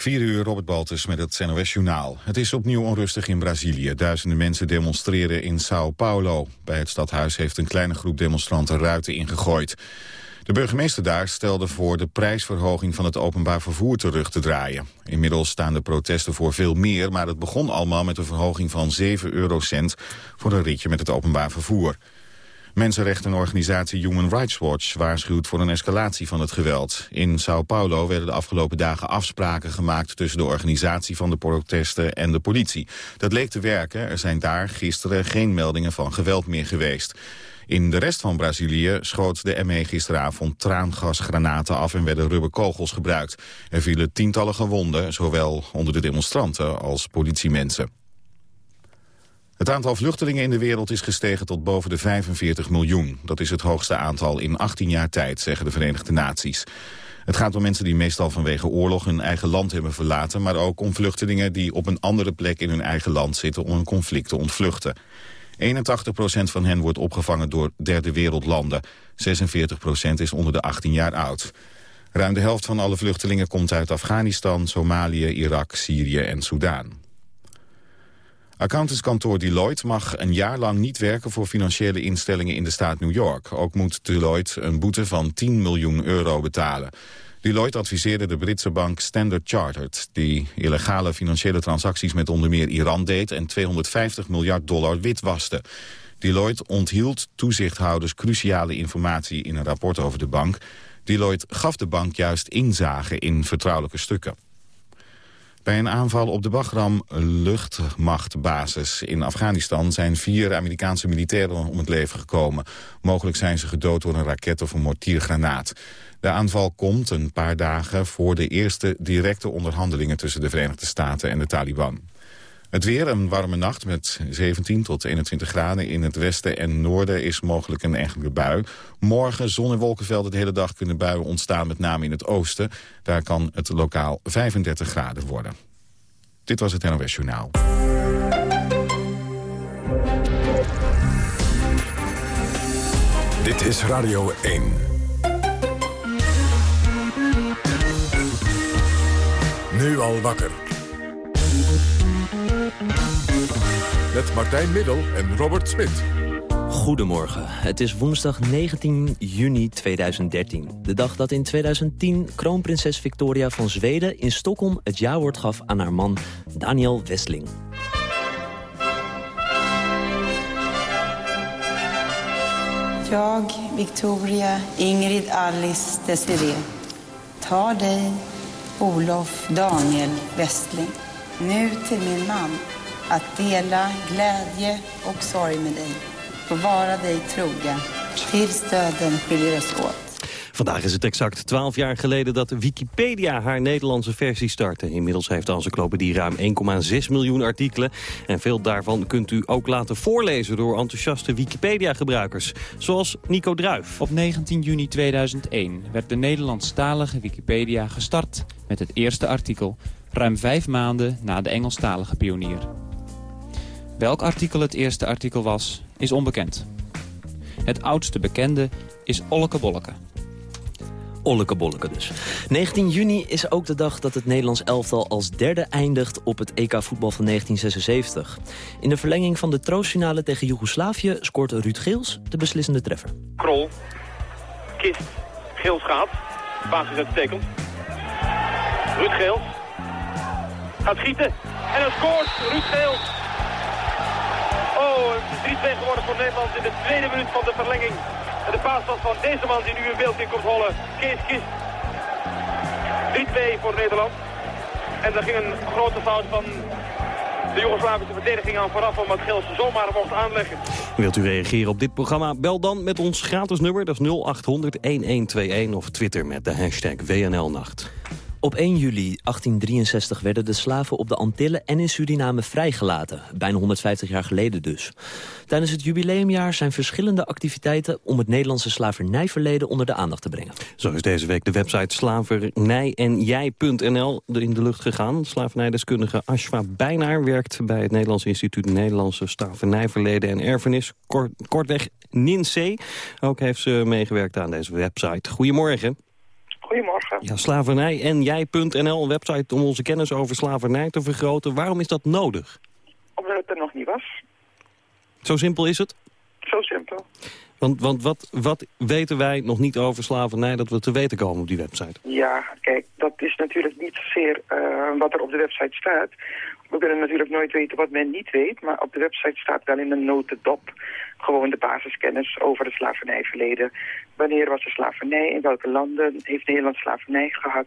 4 uur, Robert Baltus met het NOS-journaal. Het is opnieuw onrustig in Brazilië. Duizenden mensen demonstreren in Sao Paulo. Bij het stadhuis heeft een kleine groep demonstranten ruiten ingegooid. De burgemeester daar stelde voor de prijsverhoging van het openbaar vervoer terug te draaien. Inmiddels staan de protesten voor veel meer, maar het begon allemaal met een verhoging van 7 eurocent voor een ritje met het openbaar vervoer. Mensenrechtenorganisatie Human Rights Watch waarschuwt voor een escalatie van het geweld. In Sao Paulo werden de afgelopen dagen afspraken gemaakt tussen de organisatie van de protesten en de politie. Dat leek te werken, er zijn daar gisteren geen meldingen van geweld meer geweest. In de rest van Brazilië schoot de ME gisteravond traangasgranaten af en werden rubberkogels gebruikt. Er vielen tientallen gewonden, zowel onder de demonstranten als politiemensen. Het aantal vluchtelingen in de wereld is gestegen tot boven de 45 miljoen. Dat is het hoogste aantal in 18 jaar tijd, zeggen de Verenigde Naties. Het gaat om mensen die meestal vanwege oorlog hun eigen land hebben verlaten... maar ook om vluchtelingen die op een andere plek in hun eigen land zitten... om een conflict te ontvluchten. 81% van hen wordt opgevangen door derde wereldlanden. 46% is onder de 18 jaar oud. Ruim de helft van alle vluchtelingen komt uit Afghanistan, Somalië, Irak, Syrië en Soudaan. Accountantskantoor Deloitte mag een jaar lang niet werken voor financiële instellingen in de staat New York. Ook moet Deloitte een boete van 10 miljoen euro betalen. Deloitte adviseerde de Britse bank Standard Chartered... die illegale financiële transacties met onder meer Iran deed... en 250 miljard dollar witwaste. Deloitte onthield toezichthouders cruciale informatie in een rapport over de bank. Deloitte gaf de bank juist inzage in vertrouwelijke stukken. Bij een aanval op de Bagram luchtmachtbasis in Afghanistan... zijn vier Amerikaanse militairen om het leven gekomen. Mogelijk zijn ze gedood door een raket of een mortiergranaat. De aanval komt een paar dagen voor de eerste directe onderhandelingen... tussen de Verenigde Staten en de Taliban. Het weer, een warme nacht met 17 tot 21 graden. In het westen en noorden is mogelijk een enkele bui. Morgen zon- en wolkenvelden de hele dag kunnen buien ontstaan, met name in het oosten. Daar kan het lokaal 35 graden worden. Dit was het NOS Journaal. Dit is Radio 1. Nu al wakker. Met Martijn Middel en Robert Smit. Goedemorgen. Het is woensdag 19 juni 2013. De dag dat in 2010 kroonprinses Victoria van Zweden in Stockholm het jawoord gaf aan haar man Daniel Westling. Jag, Victoria, Ingrid, Alice, Desiree, tar dig, Olof, Daniel, Westling, nu till min man att dela glädje och sorg med dig och vara dig trogen tills döden skiljer oss åt. Vandaag is het exact 12 jaar geleden dat Wikipedia haar Nederlandse versie startte. Inmiddels heeft de encyclopedie ruim 1,6 miljoen artikelen. En veel daarvan kunt u ook laten voorlezen door enthousiaste Wikipedia-gebruikers. Zoals Nico Druif. Op 19 juni 2001 werd de Nederlandstalige Wikipedia gestart met het eerste artikel. Ruim vijf maanden na de Engelstalige pionier. Welk artikel het eerste artikel was, is onbekend. Het oudste bekende is Olleke Olleke dus. 19 juni is ook de dag dat het Nederlands elftal als derde eindigt op het EK voetbal van 1976. In de verlenging van de troostfinale tegen Joegoslavië scoort Ruud Geels de beslissende treffer. Krol, kist, Geels gaat, basis uitstekend. Ruud Geels gaat schieten en hij scoort Ruud Geels. Oh, het is 3-2 geworden voor Nederland in de tweede minuut van de verlenging. En de paas was van deze man die nu in beeld in komt hollen. Kees Kist. 3-2 voor Nederland. En er ging een grote fout van de Joegoslavische verdediging aan vooraf omdat Gils zomaar mocht aanleggen. Wilt u reageren op dit programma? Bel dan met ons gratis nummer, dat is 0800-1121 of Twitter met de hashtag WNLnacht. Op 1 juli 1863 werden de slaven op de Antillen en in Suriname vrijgelaten. Bijna 150 jaar geleden dus. Tijdens het jubileumjaar zijn verschillende activiteiten... om het Nederlandse slavernijverleden onder de aandacht te brengen. Zo is deze week de website slavernij-en-jij.nl in de lucht gegaan. Slavernijdeskundige Ashwa Bijnaar werkt bij het Nederlands Instituut Nederlandse Slavernijverleden en Erfenis. Kort, kortweg NINC. Ook heeft ze meegewerkt aan deze website. Goedemorgen. Goedemorgen. Ja, slavernij en jij.nl, een website om onze kennis over slavernij te vergroten. Waarom is dat nodig? Omdat het er nog niet was. Zo simpel is het? Zo simpel. Want, want wat, wat weten wij nog niet over slavernij dat we te weten komen op die website? Ja, kijk, dat is natuurlijk niet zozeer uh, wat er op de website staat. We kunnen natuurlijk nooit weten wat men niet weet, maar op de website staat wel in een notendop gewoon de basiskennis over het slavernijverleden. Wanneer was de slavernij, in welke landen heeft Nederland slavernij gehad,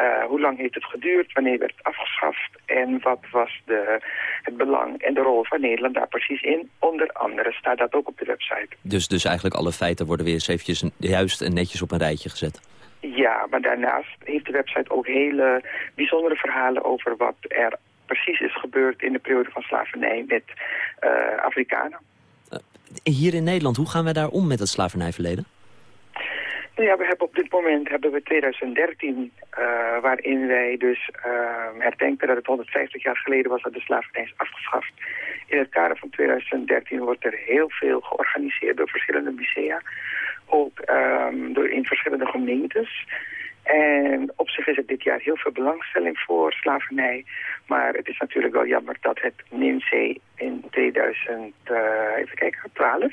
uh, hoe lang heeft het geduurd, wanneer werd het afgeschaft en wat was de, het belang en de rol van Nederland daar precies in. Onder andere staat dat ook op de website. Dus, dus eigenlijk alle feiten worden weer eens eventjes juist en netjes op een rijtje gezet? Ja, maar daarnaast heeft de website ook hele bijzondere verhalen over wat er precies is gebeurd in de periode van slavernij met uh, Afrikanen. Uh, hier in Nederland, hoe gaan wij daar om met het slavernijverleden? Nou ja, we hebben op dit moment hebben we 2013, uh, waarin wij dus uh, herdenken dat het 150 jaar geleden was dat de slavernij is afgeschaft. In het kader van 2013 wordt er heel veel georganiseerd door verschillende musea, ook um, door in verschillende gemeentes. En op zich is er dit jaar heel veel belangstelling voor slavernij. Maar het is natuurlijk wel jammer dat het NINSE in 2000, uh, 12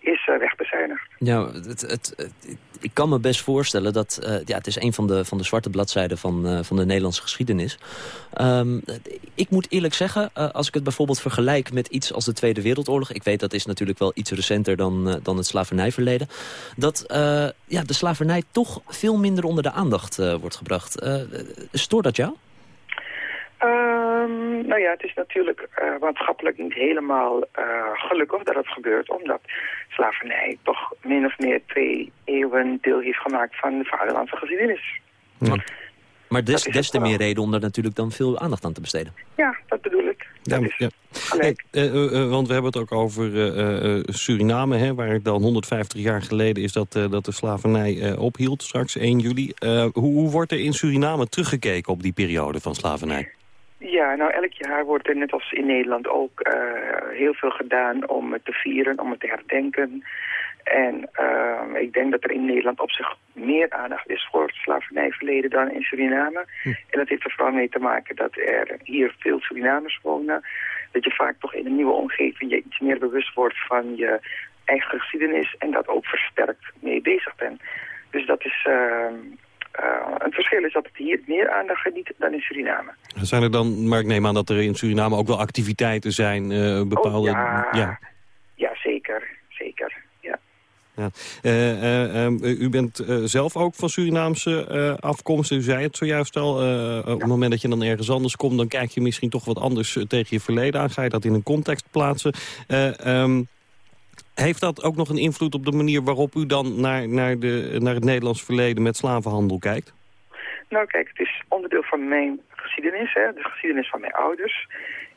is uh, wegbezuinigd. Ja, het, het, het, ik kan me best voorstellen dat... Uh, ja, het is een van de, van de zwarte bladzijden van, uh, van de Nederlandse geschiedenis. Um, ik moet eerlijk zeggen, als ik het bijvoorbeeld vergelijk met iets als de Tweede Wereldoorlog... ik weet dat is natuurlijk wel iets recenter dan, dan het slavernijverleden... dat ja, de slavernij toch veel minder onder de aandacht wordt gebracht. stoort dat jou? Um, nou ja, het is natuurlijk uh, maatschappelijk niet helemaal uh, gelukkig dat het gebeurt, omdat slavernij toch min of meer twee eeuwen deel heeft gemaakt van de vaderlandse geschiedenis. Ja. Maar des, des te meer reden om daar natuurlijk dan veel aandacht aan te besteden. Ja, dat bedoel ik. Dat ja, ja. Hey, uh, uh, want we hebben het ook over uh, Suriname, hè, waar dan 150 jaar geleden is dat, dat de slavernij ophield, straks 1 juli. Hoe, hoe wordt er in Suriname teruggekeken op die periode van slavernij? Ja, nou elk jaar wordt er net als in Nederland ook uh, heel veel gedaan om het te vieren, om het te herdenken. En uh, ik denk dat er in Nederland op zich meer aandacht is voor het slavernijverleden dan in Suriname. Hm. En dat heeft er vooral mee te maken dat er hier veel Surinamers wonen. Dat je vaak toch in een nieuwe omgeving je iets meer bewust wordt van je eigen geschiedenis en dat ook versterkt mee bezig bent. Dus dat is... Uh, uh, het verschil is dat het hier meer aandacht geniet dan in Suriname. Zijn er dan, maar ik neem aan dat er in Suriname ook wel activiteiten zijn, bepaalde... Oh, ja. ja. ja, zeker, zeker, ja. ja. Uh, u bent zelf ook van Surinaamse afkomst. U zei het zojuist al. Op het moment dat je dan ergens anders komt... dan kijk je misschien toch wat anders tegen je verleden aan. Ga je dat in een context plaatsen. Um, heeft dat ook nog een invloed op de manier waarop u dan naar, naar, de, naar het Nederlands verleden met slavenhandel kijkt? Nou kijk, het is onderdeel van mijn geschiedenis, hè, de geschiedenis van mijn ouders.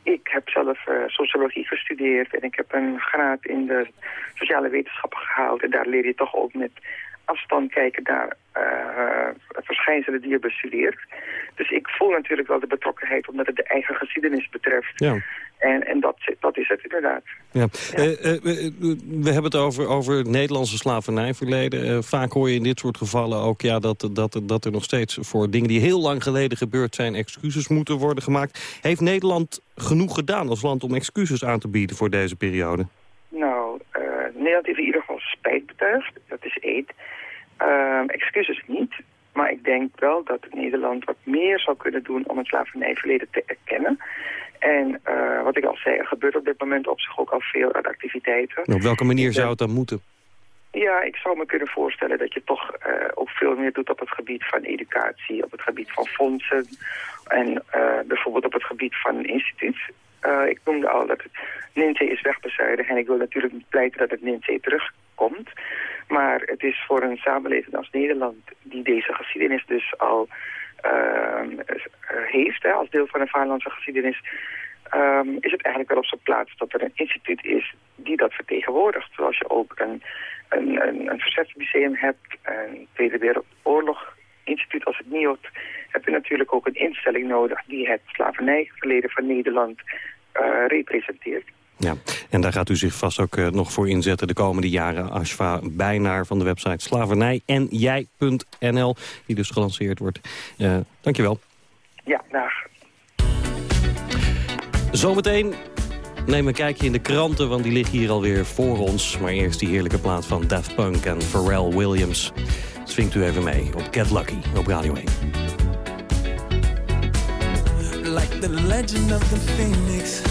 Ik heb zelf uh, sociologie gestudeerd en ik heb een graad in de sociale wetenschappen gehaald. En daar leer je toch ook met afstand kijken naar uh, verschijnselen die je bestudeert. Dus ik voel natuurlijk wel de betrokkenheid omdat het de eigen geschiedenis betreft. Ja. En, en dat, dat is het inderdaad. Ja. ja. Uh, uh, we hebben het over, over het Nederlandse slavernijverleden. vaak hoor je in dit soort gevallen ook ja, dat, dat, dat er nog steeds voor dingen die heel lang geleden gebeurd zijn... excuses moeten worden gemaakt. Heeft Nederland genoeg gedaan als land om excuses aan te bieden voor deze periode? Nou, Nederland heeft in ieder geval spijt betuigd. Dat is één. Uh, excuses niet. Maar ik denk wel dat Nederland wat meer zou kunnen doen om het slavernijverleden te erkennen. En uh, wat ik al zei, er gebeurt op dit moment op zich ook al veel aan activiteiten. Op welke manier zou het dan moeten? Ja, ik zou me kunnen voorstellen dat je toch uh, ook veel meer doet op het gebied van educatie, op het gebied van fondsen en uh, bijvoorbeeld op het gebied van instituut. Uh, ik noemde al dat het NINSE is wegbezuinigd en ik wil natuurlijk niet pleiten dat het NINSE terugkomt. Maar het is voor een samenleving als Nederland die deze geschiedenis dus al uh, heeft, hè, als deel van de vaderlandse geschiedenis, um, is het eigenlijk wel op zijn plaats dat er een instituut is die dat vertegenwoordigt. Zoals je ook een, een, een, een verzetsmuseum hebt, een Tweede Wereldoorlog instituut als het NIOT, heb je natuurlijk ook een instelling nodig die het slavernijverleden van Nederland uh, representeert. Ja, en daar gaat u zich vast ook nog voor inzetten de komende jaren. Ashfa Bijnaar van de website slavernij en jij.nl, die dus gelanceerd wordt. Uh, dankjewel. Ja, dag. Zometeen neem een kijkje in de kranten, want die liggen hier alweer voor ons. Maar eerst die heerlijke plaat van Daft Punk en Pharrell Williams. Swingt u even mee op Get Lucky op Radio 1. Like the legend of the phoenix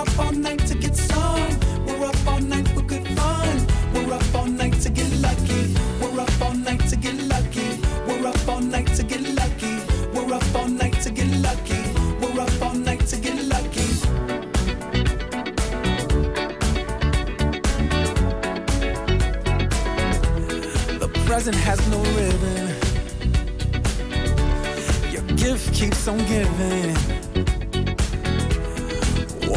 We're up all night to get lucky. We're up all night to get lucky. We're up all night to get lucky. We're up all night to get lucky. We're up all night to get lucky. The present has no ribbon. Your gift keeps on giving.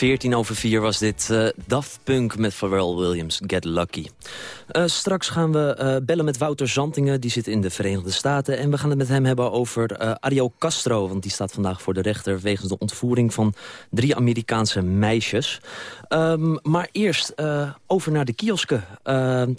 14 over 4 was dit uh, Daft Punk met Pharrell Williams, Get Lucky. Uh, straks gaan we uh, bellen met Wouter Zantingen, die zit in de Verenigde Staten. En we gaan het met hem hebben over Ariel Castro, want die staat vandaag voor de rechter... wegens de ontvoering van drie Amerikaanse meisjes. Um, maar eerst over naar de kiosken.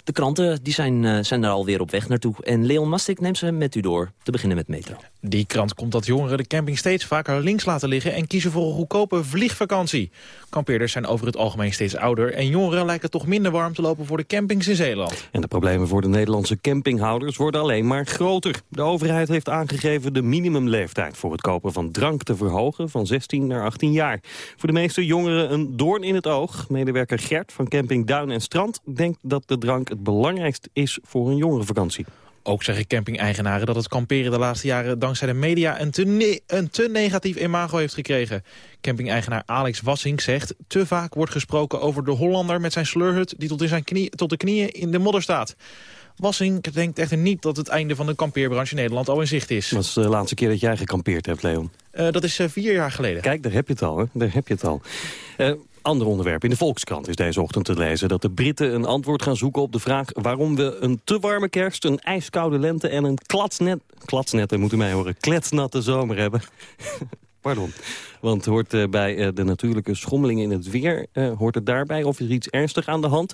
de kranten die zijn, zijn er alweer op weg naartoe. En Leon Mastik neemt ze met u door, te beginnen met Metro. Die krant komt dat jongeren de camping steeds vaker links laten liggen... en kiezen voor een goedkope vliegvakantie. Kampeerders zijn over het algemeen steeds ouder... en jongeren lijken toch minder warm te lopen voor de campings in Zeeland. En de problemen voor de Nederlandse campinghouders worden alleen maar groter. De overheid heeft aangegeven de minimumleeftijd voor het kopen van drank te verhogen van 16 naar 18 jaar. Voor de meeste jongeren een doorn in het oog. Medewerker Gert van camping Duin en Strand denkt dat de drank het belangrijkst is voor een jongerenvakantie. Ook zeggen camping-eigenaren dat het kamperen de laatste jaren dankzij de media een te, ne een te negatief imago heeft gekregen. Camping-eigenaar Alex Wassink zegt, te vaak wordt gesproken over de Hollander met zijn sleurhut die tot, in zijn knie, tot de knieën in de modder staat. Wassink denkt echter niet dat het einde van de kampeerbranche in Nederland al in zicht is. Dat is de laatste keer dat jij gekampeerd hebt, Leon. Uh, dat is uh, vier jaar geleden. Kijk, daar heb je het al. Hè? Daar heb je het al. Uh, Ander onderwerp. In de Volkskrant is deze ochtend te lezen dat de Britten een antwoord gaan zoeken op de vraag waarom we een te warme kerst, een ijskoude lente en een klatsnet, klatsnetten moeten mij horen, kletsnatte zomer hebben. Pardon. Want hoort uh, bij uh, de natuurlijke schommelingen in het weer... Uh, hoort het daarbij of is er iets ernstig aan de hand?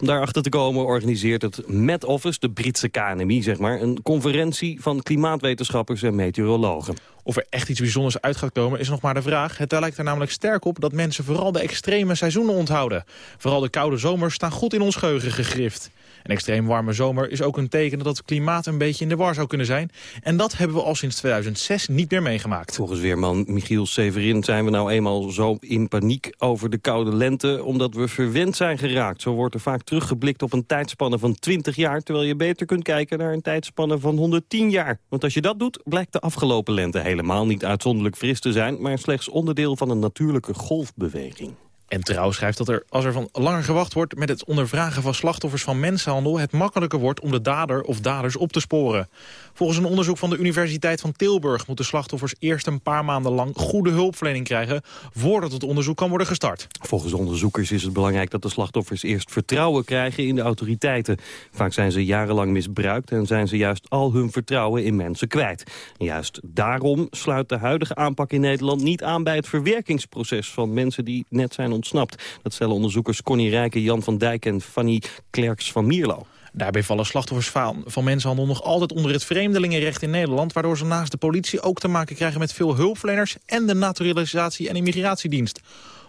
Om daarachter te komen organiseert het Met Office, de Britse KNMI, zeg maar... een conferentie van klimaatwetenschappers en meteorologen. Of er echt iets bijzonders uit gaat komen is nog maar de vraag. Het lijkt er namelijk sterk op dat mensen vooral de extreme seizoenen onthouden. Vooral de koude zomers staan goed in ons geheugen gegrift. Een extreem warme zomer is ook een teken dat het klimaat een beetje in de war zou kunnen zijn. En dat hebben we al sinds 2006 niet meer meegemaakt. Volgens weerman Michiel Severin zijn we nou eenmaal zo in paniek over de koude lente... omdat we verwend zijn geraakt. Zo wordt er vaak teruggeblikt op een tijdspanne van 20 jaar... terwijl je beter kunt kijken naar een tijdspanne van 110 jaar. Want als je dat doet, blijkt de afgelopen lente helemaal niet uitzonderlijk fris te zijn... maar slechts onderdeel van een natuurlijke golfbeweging. En Trouw schrijft dat er, als er van langer gewacht wordt... met het ondervragen van slachtoffers van mensenhandel... het makkelijker wordt om de dader of daders op te sporen. Volgens een onderzoek van de Universiteit van Tilburg... moeten slachtoffers eerst een paar maanden lang goede hulpverlening krijgen... voordat het onderzoek kan worden gestart. Volgens onderzoekers is het belangrijk dat de slachtoffers eerst vertrouwen krijgen in de autoriteiten. Vaak zijn ze jarenlang misbruikt en zijn ze juist al hun vertrouwen in mensen kwijt. Juist daarom sluit de huidige aanpak in Nederland niet aan bij het verwerkingsproces van mensen die net zijn ontsnapt. Dat stellen onderzoekers Connie Rijken, Jan van Dijk en Fanny Klerks van Mierlo. Daarbij vallen slachtoffers van, van mensenhandel nog altijd onder het vreemdelingenrecht in Nederland... waardoor ze naast de politie ook te maken krijgen met veel hulpverleners... en de naturalisatie- en immigratiedienst.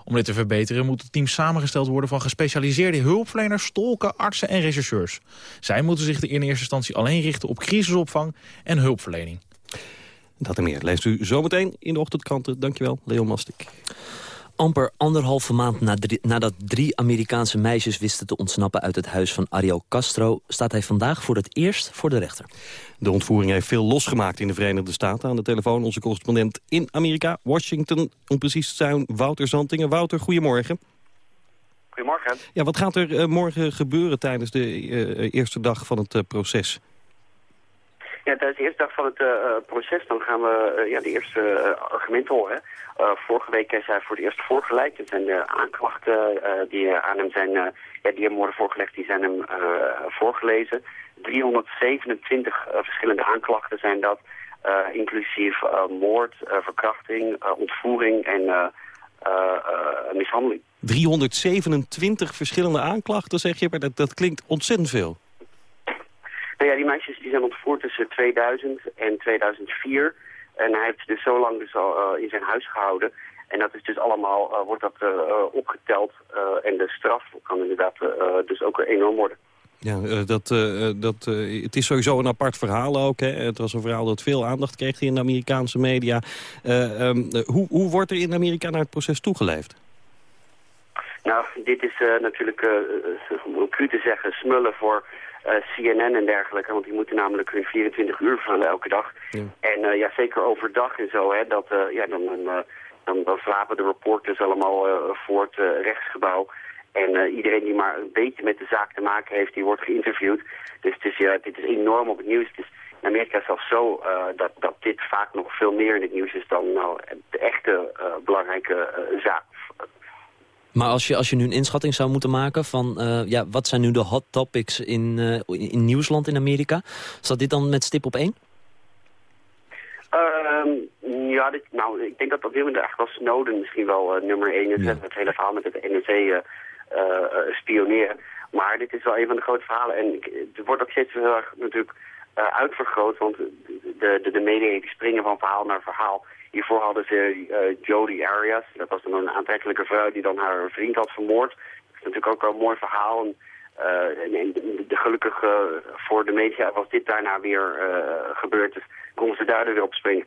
Om dit te verbeteren moet het team samengesteld worden van gespecialiseerde hulpverleners, tolken, artsen en rechercheurs. Zij moeten zich in eerste instantie alleen richten op crisisopvang en hulpverlening. Dat en meer leest u zometeen in de ochtendkranten. Dankjewel, Leon Mastik. Amper anderhalve maand nadat drie Amerikaanse meisjes wisten te ontsnappen uit het huis van Ariel Castro... staat hij vandaag voor het eerst voor de rechter. De ontvoering heeft veel losgemaakt in de Verenigde Staten. Aan de telefoon onze correspondent in Amerika, Washington. Om precies te zijn, Wouter Zantingen. Wouter, goedemorgen. Goedemorgen. Ja, wat gaat er uh, morgen gebeuren tijdens de uh, eerste dag van het uh, proces? Ja, tijdens de eerste dag van het uh, proces dan gaan we uh, ja, de eerste argumenten horen. vorige week is hij voor het eerst voorgeleid. Het zijn de aanklachten die aan hem zijn, ja, die hem worden voorgelegd, die zijn hem voorgelezen. 327 verschillende aanklachten zijn dat, inclusief moord, verkrachting, ontvoering en mishandeling. 327 verschillende aanklachten, zeg je, maar dat, dat klinkt ontzettend veel. Nou ja, die meisjes die zijn ontvoerd tussen 2000 en 2004. En hij heeft dus zo lang dus al uh, in zijn huis gehouden. En dat is dus allemaal, uh, wordt dat uh, opgeteld. en de straf kan inderdaad dus ook enorm worden. Ja, dat, dat, het is sowieso een apart verhaal ook. Hè. Het was een verhaal dat veel aandacht kreeg in de Amerikaanse media. Um, hoe, hoe wordt er in Amerika naar het proces toegeleefd? Nou, dit is natuurlijk, om cru te zeggen, smullen voor CNN en dergelijke. Want die moeten namelijk hun 24 uur vullen elke dag. Ja. En uh, ja, zeker overdag en zo, hè, dat, uh, ja, dan, dan, dan slapen de reporters allemaal voor het rechtsgebouw. En iedereen die maar een beetje met de zaak te maken heeft, die wordt geïnterviewd. Dus het is, ja, dit is enorm op het nieuws. Het is in Amerika zelfs zo dat, dat dit vaak nog veel meer in het nieuws is dan nou, de echte belangrijke zaak maar als je, als je nu een inschatting zou moeten maken van... Uh, ja, wat zijn nu de hot topics in, uh, in Nieuwsland in Amerika? Staat dit dan met stip op één? Um, ja, dit, nou, ik denk dat op dit moment wel Snowden misschien wel uh, nummer één is. Ja. Het hele verhaal met het NSA spioneren. Maar dit is wel een van de grote verhalen. En het wordt ook steeds heel erg natuurlijk uitvergroot. Want de, de, de media die springen van verhaal naar verhaal. Hiervoor hadden ze uh, Jodie Arias. Dat was dan een aantrekkelijke vrouw die dan haar vriend had vermoord. Dat is natuurlijk ook wel een mooi verhaal. En, en de, gelukkig voor de media was dit daarna weer gebeurd. Dus konden ze daar weer op springen.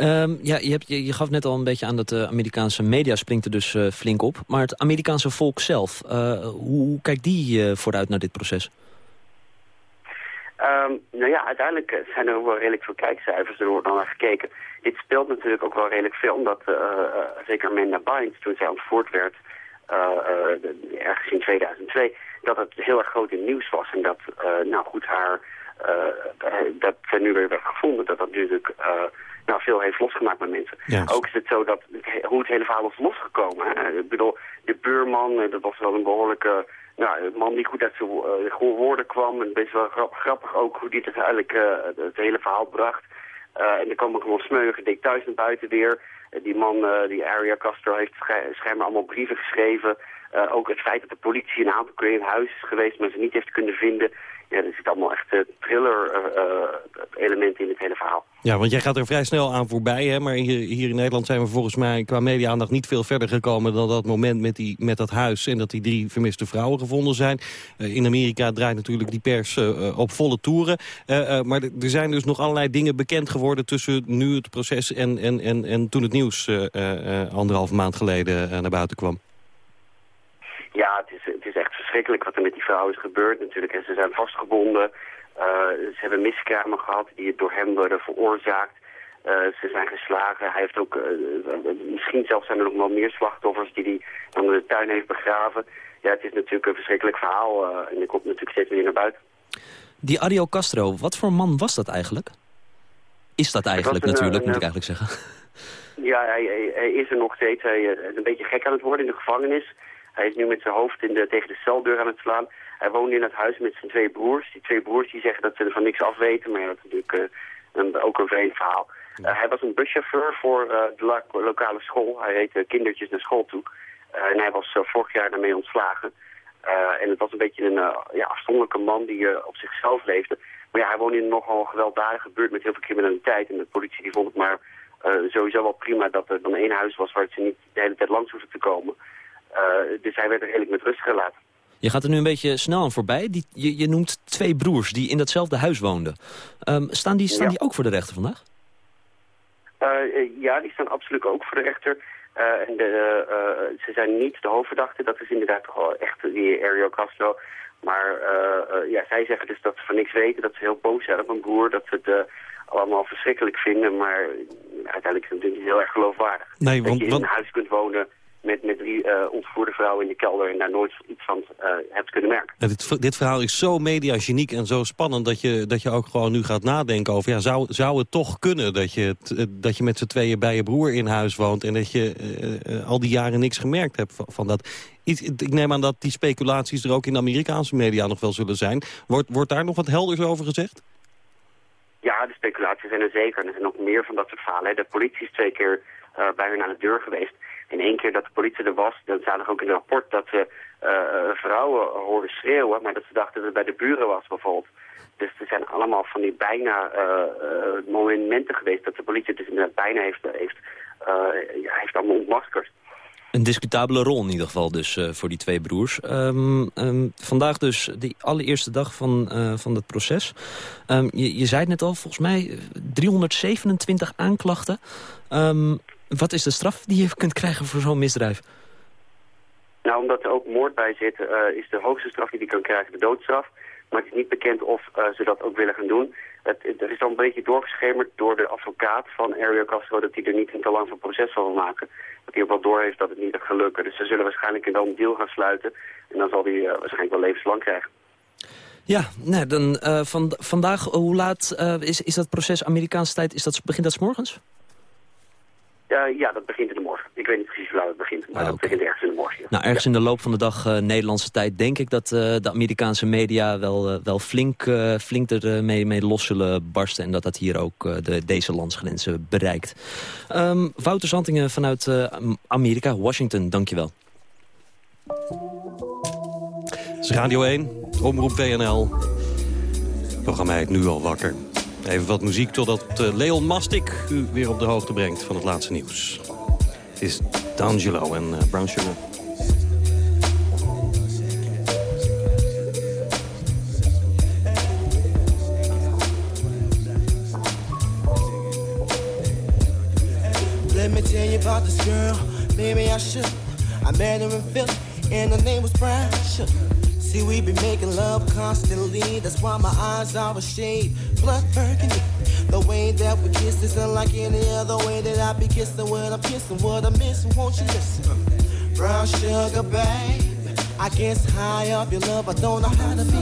Um, ja, je, hebt, je, je, gaf net al een beetje aan dat de Amerikaanse media springt er dus flink op. Maar het Amerikaanse volk zelf, uh, hoe kijkt die vooruit naar dit proces? Um, nou ja, uiteindelijk zijn er wel redelijk veel kijkcijfers. Er wordt dan naar gekeken. Dit speelt natuurlijk ook wel redelijk veel, omdat zeker Amanda Bynes, toen zij ontvoerd werd, ergens in 2002, dat het heel erg groot in nieuws was. En dat, nou goed, haar, dat ze nu weer werd gevonden, dat dat natuurlijk nou, veel heeft losgemaakt met mensen. Ook is het zo dat hoe het hele verhaal is losgekomen. Hè? Ik bedoel, de buurman, eh, dat was wel een behoorlijke nou, man die goed uit zijn uh, woorden kwam. En best wel grappig ook hoe die het uiteindelijk uh, het hele verhaal bracht. Uh, en er komen gewoon smeugen details naar buiten weer. die man, die Aria Castro, heeft schijnbaar allemaal brieven geschreven. Ook het feit dat de politie een aantal keer in huis is geweest, maar ze niet heeft kunnen vinden ja, er zit allemaal echt uh, thriller-elementen in het hele verhaal. Ja, want jij gaat er vrij snel aan voorbij, hè? maar hier, hier in Nederland zijn we volgens mij qua media-aandacht niet veel verder gekomen dan dat moment met, die, met dat huis en dat die drie vermiste vrouwen gevonden zijn. in Amerika draait natuurlijk die pers op volle toeren. maar er zijn dus nog allerlei dingen bekend geworden tussen nu het proces en, en, en, en toen het nieuws anderhalf maand geleden naar buiten kwam. Ja, het is, het is echt verschrikkelijk wat er met die vrouw is gebeurd natuurlijk. En ze zijn vastgebonden. Uh, ze hebben miskramen gehad die door hem worden veroorzaakt. Uh, ze zijn geslagen. Hij heeft ook, uh, misschien zelfs zijn er nog wel meer slachtoffers die hij in de tuin heeft begraven. Ja, het is natuurlijk een verschrikkelijk verhaal en die komt natuurlijk steeds meer naar buiten. Die Ario Castro, wat voor man was dat eigenlijk? Is dat eigenlijk natuurlijk, moet ik eigenlijk zeggen. Ja, hij, hij, hij, is er nog steeds. Hij is een beetje gek aan het worden in de gevangenis. Hij is nu met zijn hoofd in de, tegen de celdeur aan het slaan. Hij woont in het huis met zijn twee broers. Die twee broers die zeggen dat ze er van niks af weten, maar dat is natuurlijk uh, een, ook een vreemd verhaal. Uh, hij was een buschauffeur voor uh, de lokale school. Hij reed kindertjes naar school toe. en hij was vorig jaar daarmee ontslagen. en het was een beetje een ja, afzonderlijke man die op zichzelf leefde. Maar ja, hij woonde in een nogal gewelddadige buurt met heel veel criminaliteit. En de politie die vond het maar sowieso wel prima dat er dan één huis was waar ze niet de hele tijd langs hoefden te komen. Eh, dus hij werd er redelijk met rust gelaten. Je gaat er nu een beetje snel aan voorbij. Die, je, je noemt twee broers die in datzelfde huis woonden. Um, staan die, staan die ook voor de rechter vandaag? Uh, ja, die staan absoluut ook voor de rechter. Uh, en de, ze zijn niet de hoofdverdachte. Dat is inderdaad toch wel echt die Ario Castro. Maar ja, zij zeggen dus dat ze van niks weten. Dat ze heel boos zijn op een broer. Dat ze het allemaal verschrikkelijk vinden. Maar uiteindelijk is het natuurlijk heel erg geloofwaardig. Nee, want, dat je in een huis kunt wonen met, met drie uh, ontvoerde vrouwen in de kelder en daar nooit iets van uh, hebt kunnen merken. dit, dit, verhaal is zo mediageniek en zo spannend dat je, dat je ook gewoon nu gaat nadenken over... Ja, zou, zou het toch kunnen dat je, eh, dat je met z'n tweeën bij je broer in huis woont... en dat je uh, al die jaren niks gemerkt hebt van, van dat? Ik neem aan dat die speculaties er ook in de Amerikaanse media nog wel zullen zijn. Wordt, wordt daar nog wat helders over gezegd? Ja, de speculaties zijn er zeker. En er zijn nog meer van dat soort verhalen. De politie is twee keer bij hun aan de deur geweest in één keer dat de politie er was, dan er ook in het rapport dat ze uh, vrouwen hoorden schreeuwen, maar dat ze dachten dat het bij de buren was bijvoorbeeld. Dus er zijn allemaal van die bijna uh, momenten geweest dat de politie dus bijna heeft, heeft, ja, heeft allemaal ontmaskerd. Een discutabele rol in ieder geval dus uh, voor die twee broers. Um, um, vandaag dus de allereerste dag van, uh, van het proces. Um, je, je zei het net al, volgens mij 327 aanklachten. Wat is de straf die je kunt krijgen voor zo'n misdrijf? Nou, omdat er ook moord bij zit, uh, is de hoogste straf die je kan krijgen de doodstraf. Maar het is niet bekend of uh, ze dat ook willen gaan doen. Het, er is al een beetje doorgeschemerd door de advocaat van Ario Castro... dat hij er niet een te lang van proces wil maken. Dat hij ook wel door heeft dat het niet gaat lukken. Dus ze zullen waarschijnlijk dan een deal gaan sluiten. En dan zal hij uh, waarschijnlijk wel levenslang krijgen. Ja, nou, dan, van, vandaag, hoe laat is, is dat proces Amerikaanse tijd? Is dat, begint dat s morgens? Uh, ja, dat begint in de morgen. Ik weet niet precies hoe laat het begint, maar ah, dat begint ergens in de morgen. Nou, ergens in de loop van de dag uh, Nederlandse tijd denk ik dat uh, de Amerikaanse media wel, wel flink, flink ermee mee los zullen barsten. En dat dat hier ook de, deze landsgrenzen bereikt. Um, Wouter Zantingen vanuit Amerika, Washington, dankjewel. Het is Radio 1, Omroep WNL. Het programma heet Nu al wakker. Even wat muziek totdat eh, Leon Mastik u weer op de hoogte brengt van het laatste nieuws. Het is D'Angelo en eh, Brown Sugar. Let me tell you about this girl, baby I should. I met her in Philly and her name was Brown Sugar. See, we be making love constantly. That's why my eyes are a shade blood burgundy. The way that we kiss is unlike any other way that I be kissing when I'm kissing. What I'm missing, won't you listen? Brown sugar, babe. I guess high up your love, I don't know how to behave.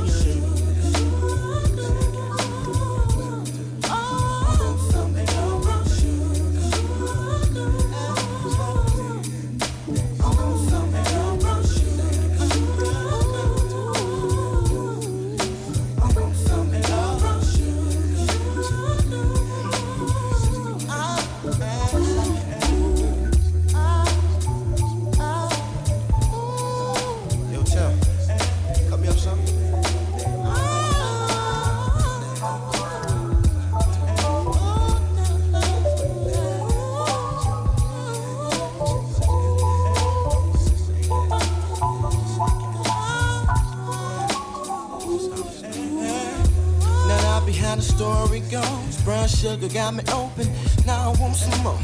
Sugar got me open. Now I want some more.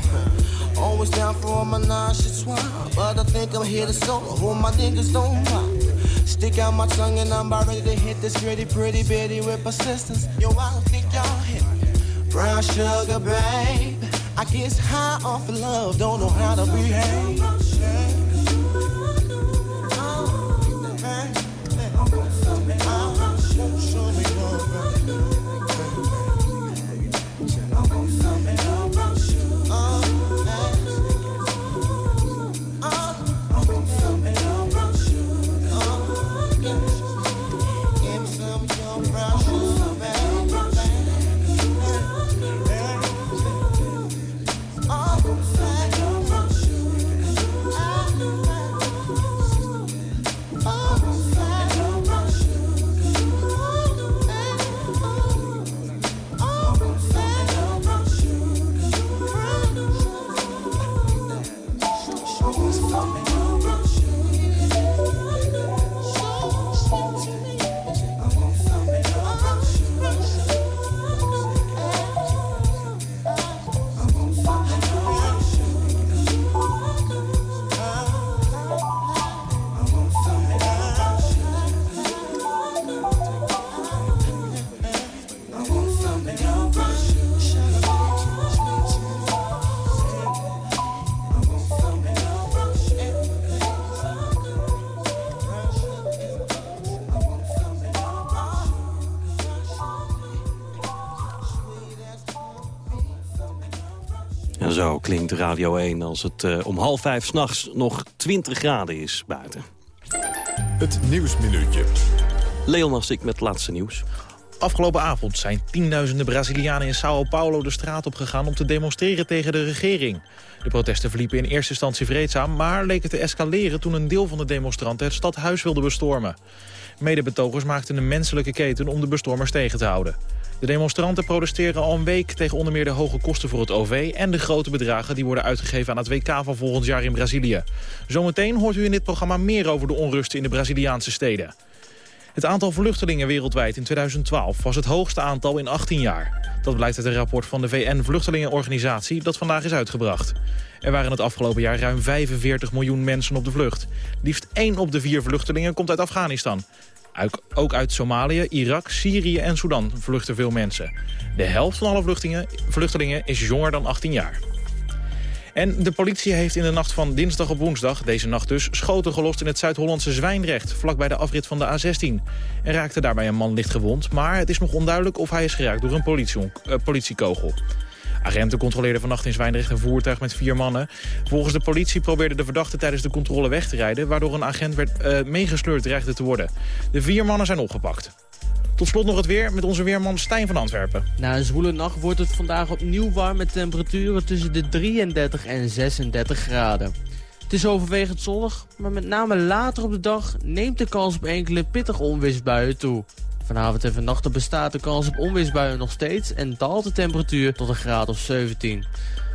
Always down for all my nonchalant, but I think I'm here to solo. Hold my niggas don't mind. Stick out my tongue and I'm about ready to hit this pretty, pretty bitty with persistence. Yo, I don't think y'all hit me. Brown sugar, babe. I guess high off of love, don't know how to behave. Klinkt Radio 1 als het uh, om half vijf s'nachts nog 20 graden is buiten. Het Nieuwsminuutje. Leon ik met het laatste nieuws. Afgelopen avond zijn tienduizenden Brazilianen in Sao Paulo de straat op gegaan om te demonstreren tegen de regering. De protesten verliepen in eerste instantie vreedzaam, maar leken te escaleren toen een deel van de demonstranten het stadhuis wilde bestormen. Medebetogers maakten een menselijke keten om de bestormers tegen te houden. De demonstranten protesteren al een week tegen onder meer de hoge kosten voor het OV... en de grote bedragen die worden uitgegeven aan het WK van volgend jaar in Brazilië. Zometeen hoort u in dit programma meer over de onrusten in de Braziliaanse steden. Het aantal vluchtelingen wereldwijd in 2012 was het hoogste aantal in 18 jaar. Dat blijkt uit een rapport van de VN-vluchtelingenorganisatie dat vandaag is uitgebracht. Er waren het afgelopen jaar ruim 45 miljoen mensen op de vlucht. Liefst 1 op de 4 vluchtelingen komt uit Afghanistan. Ook uit Somalië, Irak, Syrië en Sudan vluchten veel mensen. De helft van alle vluchtelingen, vluchtelingen is jonger dan 18 jaar. En de politie heeft in de nacht van dinsdag op woensdag, deze nacht dus, schoten gelost in het Zuid-Hollandse Zwijnrecht, vlakbij de afrit van de A16. Er raakte daarbij een man licht gewond, maar het is nog onduidelijk of hij is geraakt door een uh, politiekogel. Agenten controleerden vannacht in Zwijndrecht een voertuig met vier mannen. Volgens de politie probeerde de verdachte tijdens de controle weg te rijden... waardoor een agent werd uh, meegesleurd dreigde te worden. De vier mannen zijn opgepakt. Tot slot nog het weer met onze weerman Stijn van Antwerpen. Na een zwoele nacht wordt het vandaag opnieuw warm met temperaturen tussen de 33 en 36 graden. Het is overwegend zonnig, maar met name later op de dag neemt de kans op enkele pittige onweersbuien toe. Vanavond en vannacht bestaat de kans op onweersbuien nog steeds en daalt de temperatuur tot een graad of 17.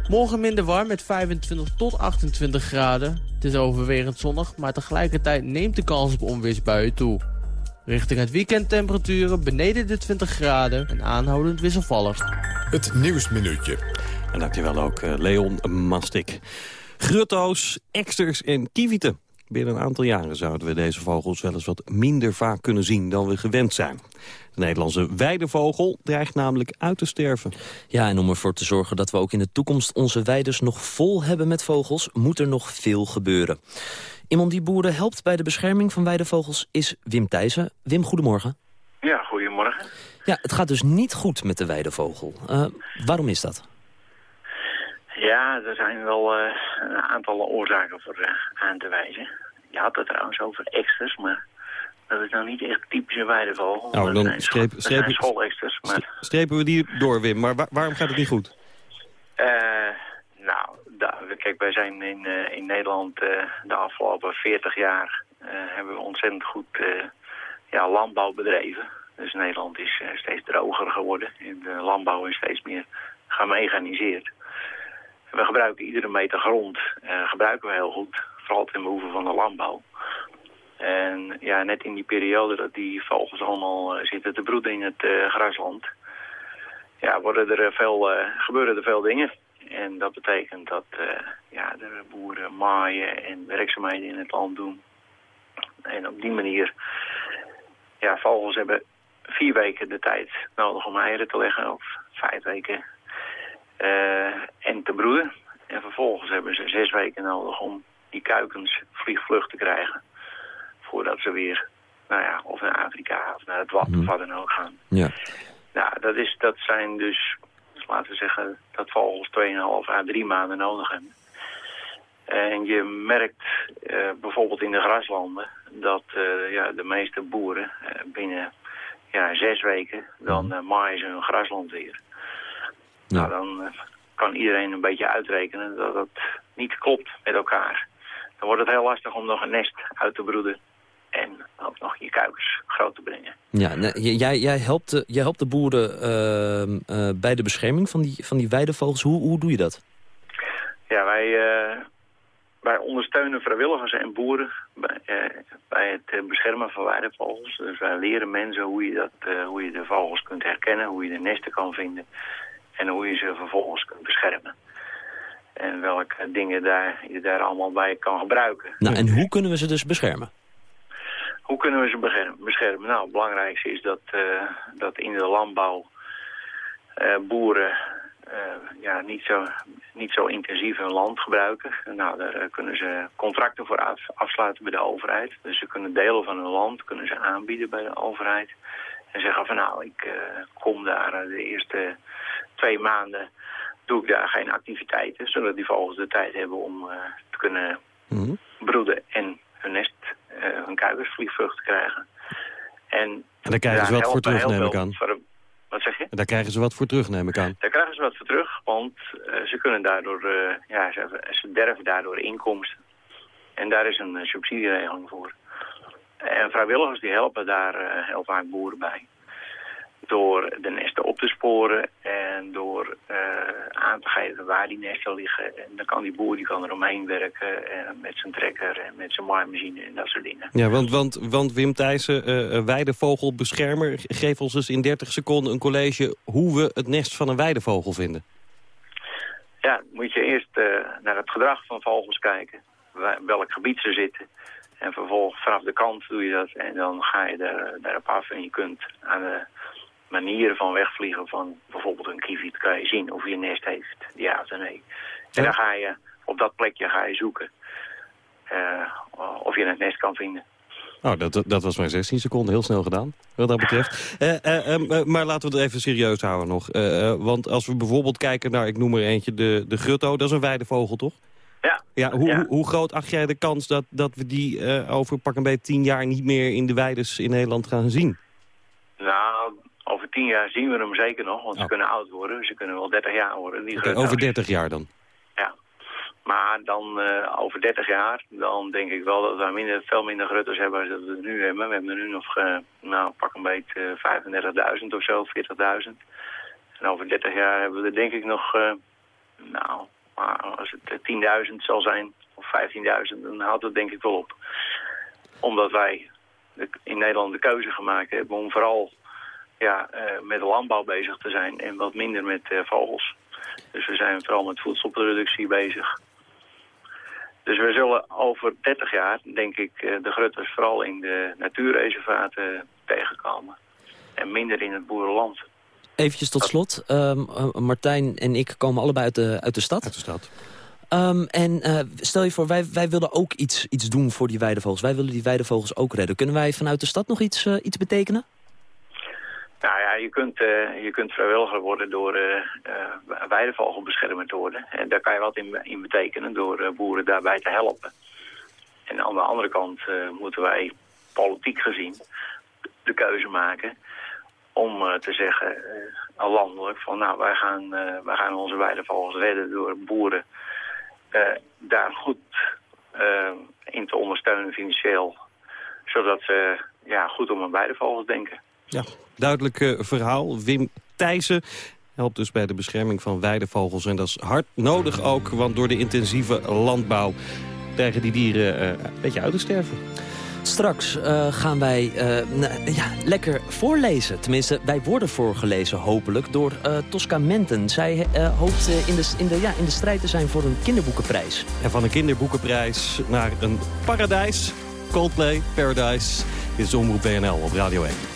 Morgen minder warm met 25 tot 28 graden. Het is overwegend zonnig, maar tegelijkertijd neemt de kans op onweersbuien toe. Richting het weekend temperaturen beneden de 20 graden en aanhoudend wisselvallig. Het Nieuwsminuutje. En dankjewel ook uh, Leon Mastik. Grutto's, eksters en kievieten. Binnen een aantal jaren zouden we deze vogels wel eens wat minder vaak kunnen zien dan we gewend zijn. De Nederlandse weidevogel dreigt namelijk uit te sterven. Ja, en om ervoor te zorgen dat we ook in de toekomst onze weides nog vol hebben met vogels, moet er nog veel gebeuren. Iemand die boeren helpt bij de bescherming van weidevogels is Wim Thijssen. Wim, goedemorgen. Ja, goedemorgen. Ja, het gaat dus niet goed met de weidevogel. Uh, waarom is dat? Ja, er zijn wel uh, een aantal oorzaken voor uh, aan te wijzen. Je had het trouwens over extras, maar dat is nou niet echt typische weidevogel. Nou, dan streep, streep, schoolextras. Maar... Strepen we die door, Wim. Maar wa waarom gaat het niet goed? Uh, nou, kijk, wij zijn in, uh, in Nederland uh, de afgelopen 40 jaar... hebben we ontzettend goed ja, landbouw bedreven. Dus Nederland is steeds droger geworden. De landbouw is steeds meer gemechaniseerd. We gebruiken iedere meter grond, gebruiken we heel goed vooral ten behoeve van de landbouw. En ja, net in die periode dat die vogels allemaal uh, zitten te broeden in het uh, grasland, ja, worden er eh, veel, gebeuren er veel dingen. En dat betekent dat ja, de boeren maaien en werkzaamheden in het land doen. En op die manier, ja, vogels hebben vier weken de tijd nodig om eieren te leggen, of vijf weken, en te broeden. En vervolgens hebben ze zes weken nodig om die kuikens vliegvlucht te krijgen. Voordat ze weer, nou ja, of naar Afrika of naar het wat, mm. wat dan ook gaan. Ja. Nou, dat, is, dat zijn dus, laten we zeggen, dat vogels 2,5 à 3 maanden nodig hebben. En je merkt uh, bijvoorbeeld in de graslanden dat uh, ja, de meeste boeren uh, binnen ja, zes weken, dan maaien ze hun grasland weer. Ja. Nou, dan kan iedereen een beetje uitrekenen dat dat niet klopt met elkaar dan wordt het heel lastig om nog een nest uit te broeden. En ook nog je kuikens groot te brengen. Ja, jij, jij, helpt de, jij helpt de boeren uh, uh, bij de bescherming van die, van die weidevogels. Hoe, hoe doe je dat? Ja, wij, uh, wij ondersteunen vrijwilligers en boeren bij, bij het beschermen van weidevogels. Dus wij leren mensen hoe je, dat, hoe je de vogels kunt herkennen, hoe je de nesten kan vinden en hoe je ze vervolgens kunt beschermen. En welke dingen daar, je daar allemaal bij kan gebruiken. Nou, en hoe kunnen we ze dus beschermen? Hoe kunnen we ze beschermen? Nou, het belangrijkste is dat, uh, dat in de landbouw uh, boeren uh, ja, niet, zo, niet zo intensief hun land gebruiken. Nou, daar kunnen ze contracten voor af, afsluiten bij de overheid. Dus ze kunnen delen van hun land kunnen ze aanbieden bij de overheid. En zeggen van nou, ik kom daar de eerste twee maanden doe ik daar geen activiteiten, zodat die vogels de tijd hebben om uh, te kunnen mm broeden en hun nest, uh, hun kuikensvliegvlucht te krijgen. En, en daar krijgen ze wat voor terug, neem ik aan. Voor, wat zeg je? En daar krijgen ze wat voor terug, neem ik aan. Daar krijgen ze wat voor terug, want uh, ze kunnen daardoor, ja, ze, ze derven daardoor inkomsten. En daar is een subsidieregeling voor. En vrijwilligers die helpen daar heel vaak boeren bij door de nesten op te sporen en door uh, aan te geven waar die nesten liggen. En dan kan die boer die kan er omheen werken en met zijn trekker en met zijn maaimachine en dat soort dingen. Ja, want, want, want Wim Thijssen, uh, weidevogelbeschermer, geef ons eens in 30 seconden een college hoe we het nest van een weidevogel vinden. Ja, moet je eerst uh, naar het gedrag van vogels kijken, welk gebied ze zitten. En vervolgens vanaf de kant doe je dat en dan ga je daar, daarop af en je kunt aan de manieren van wegvliegen van bijvoorbeeld een kieviet kan je zien of je een nest heeft, ja of nee. En dan ga je op dat plekje ga je zoeken uh, of je het nest kan vinden. Oh, dat, dat was maar 16 seconden. Heel snel gedaan, wat dat betreft. Eh, eh, eh, maar laten we het even serieus houden nog. Eh, eh, want als we bijvoorbeeld kijken naar, ik noem er eentje, de, de grutto. Dat is een weidevogel, toch? Ja. Ja, hoe, Ja. Hoe, hoe groot acht jij de kans dat, dat we die eh, over pak een beetje tien jaar niet meer in de weides in Nederland gaan zien? Nou, over tien jaar zien we hem zeker nog, want ze kunnen oud worden. Ze kunnen wel 30 jaar worden. Die Oh. Over 30 jaar dan? Ja. Maar dan eh, over 30 jaar, dan denk ik wel dat we minder, veel minder grutters hebben dan we nu hebben. We hebben er nu nog, eh, nou, pak een beetje eh, 35.000 of zo, 40.000. En over 30 jaar hebben we er denk ik nog, eh, nou, maar als het eh, 10.000 zal zijn, of 15.000, dan houdt het denk ik wel op. Omdat wij in Nederland de keuze gemaakt hebben om vooral ja, eh, met landbouw bezig te zijn en wat minder met eh, vogels. Dus we zijn vooral met voedselproductie bezig. Dus we zullen over 30 jaar, denk ik, eh, de grutters vooral in de natuurreservaten tegenkomen. En minder in het boerenland. Eventjes tot slot. Ehm, eh, Martijn en ik komen allebei uit de, uit de stad. Uit de stad. en eh, stel je voor, wij, wij willen ook iets, iets doen voor die weidevogels. Wij willen die weidevogels ook redden. Kunnen wij vanuit de stad nog iets, iets betekenen? Nou ja, je kunt, eh, je kunt vrijwilliger worden door eh eh, weidevogelbeschermer te worden. En daar kan je wat in, in betekenen door eh, boeren daarbij te helpen. En aan de andere kant moeten wij politiek gezien de keuze maken om te zeggen, landelijk, van nou wij gaan, wij gaan onze weidevogels redden door boeren daar goed in te ondersteunen financieel. Zodat ze ja, goed om hun weidevogels denken. Ja, duidelijk eh, verhaal. Wim Thijssen helpt dus bij de bescherming van weidevogels. En dat is hard nodig ook, want door de intensieve landbouw... krijgen die dieren eh, een beetje uit te sterven. Straks eh, gaan wij nou, ja, lekker voorlezen. Tenminste, wij worden voorgelezen hopelijk door Tosca Menten. Zij hoopt in, de, in, de, ja, in de strijd te zijn voor een kinderboekenprijs. En van een kinderboekenprijs naar een paradijs. Coldplay, Paradise. Dit is Omroep WNL op Radio 1.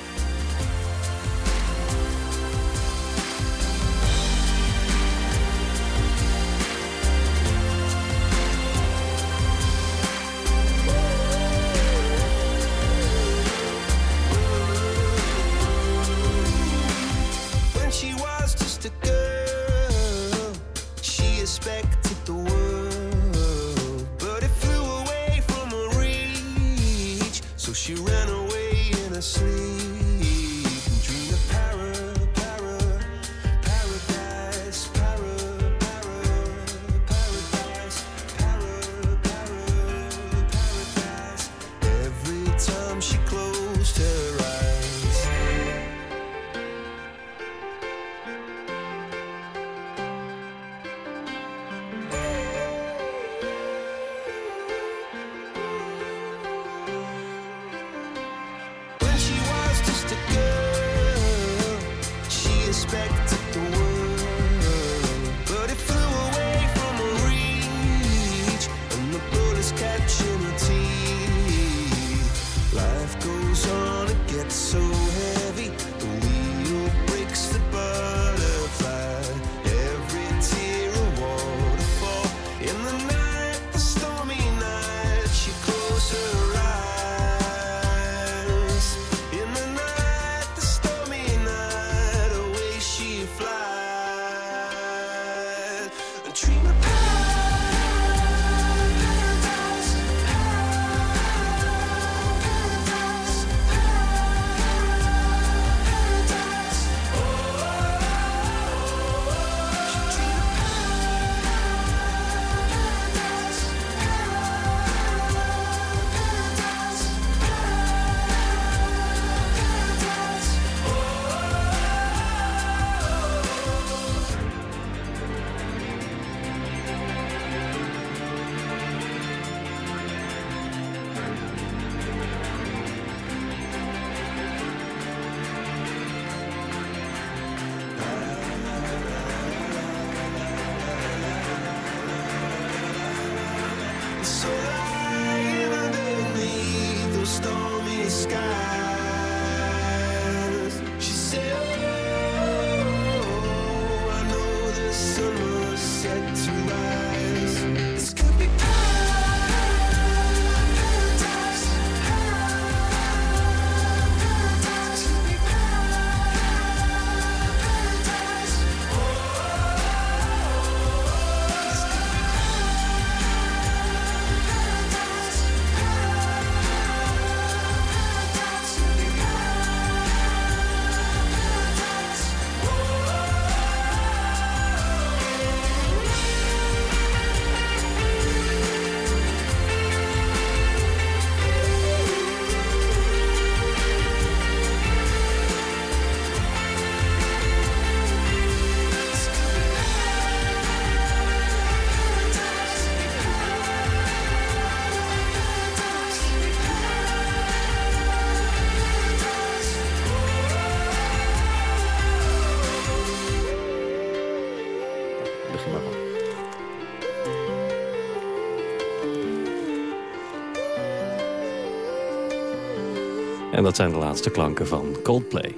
Dat zijn de laatste klanken van Coldplay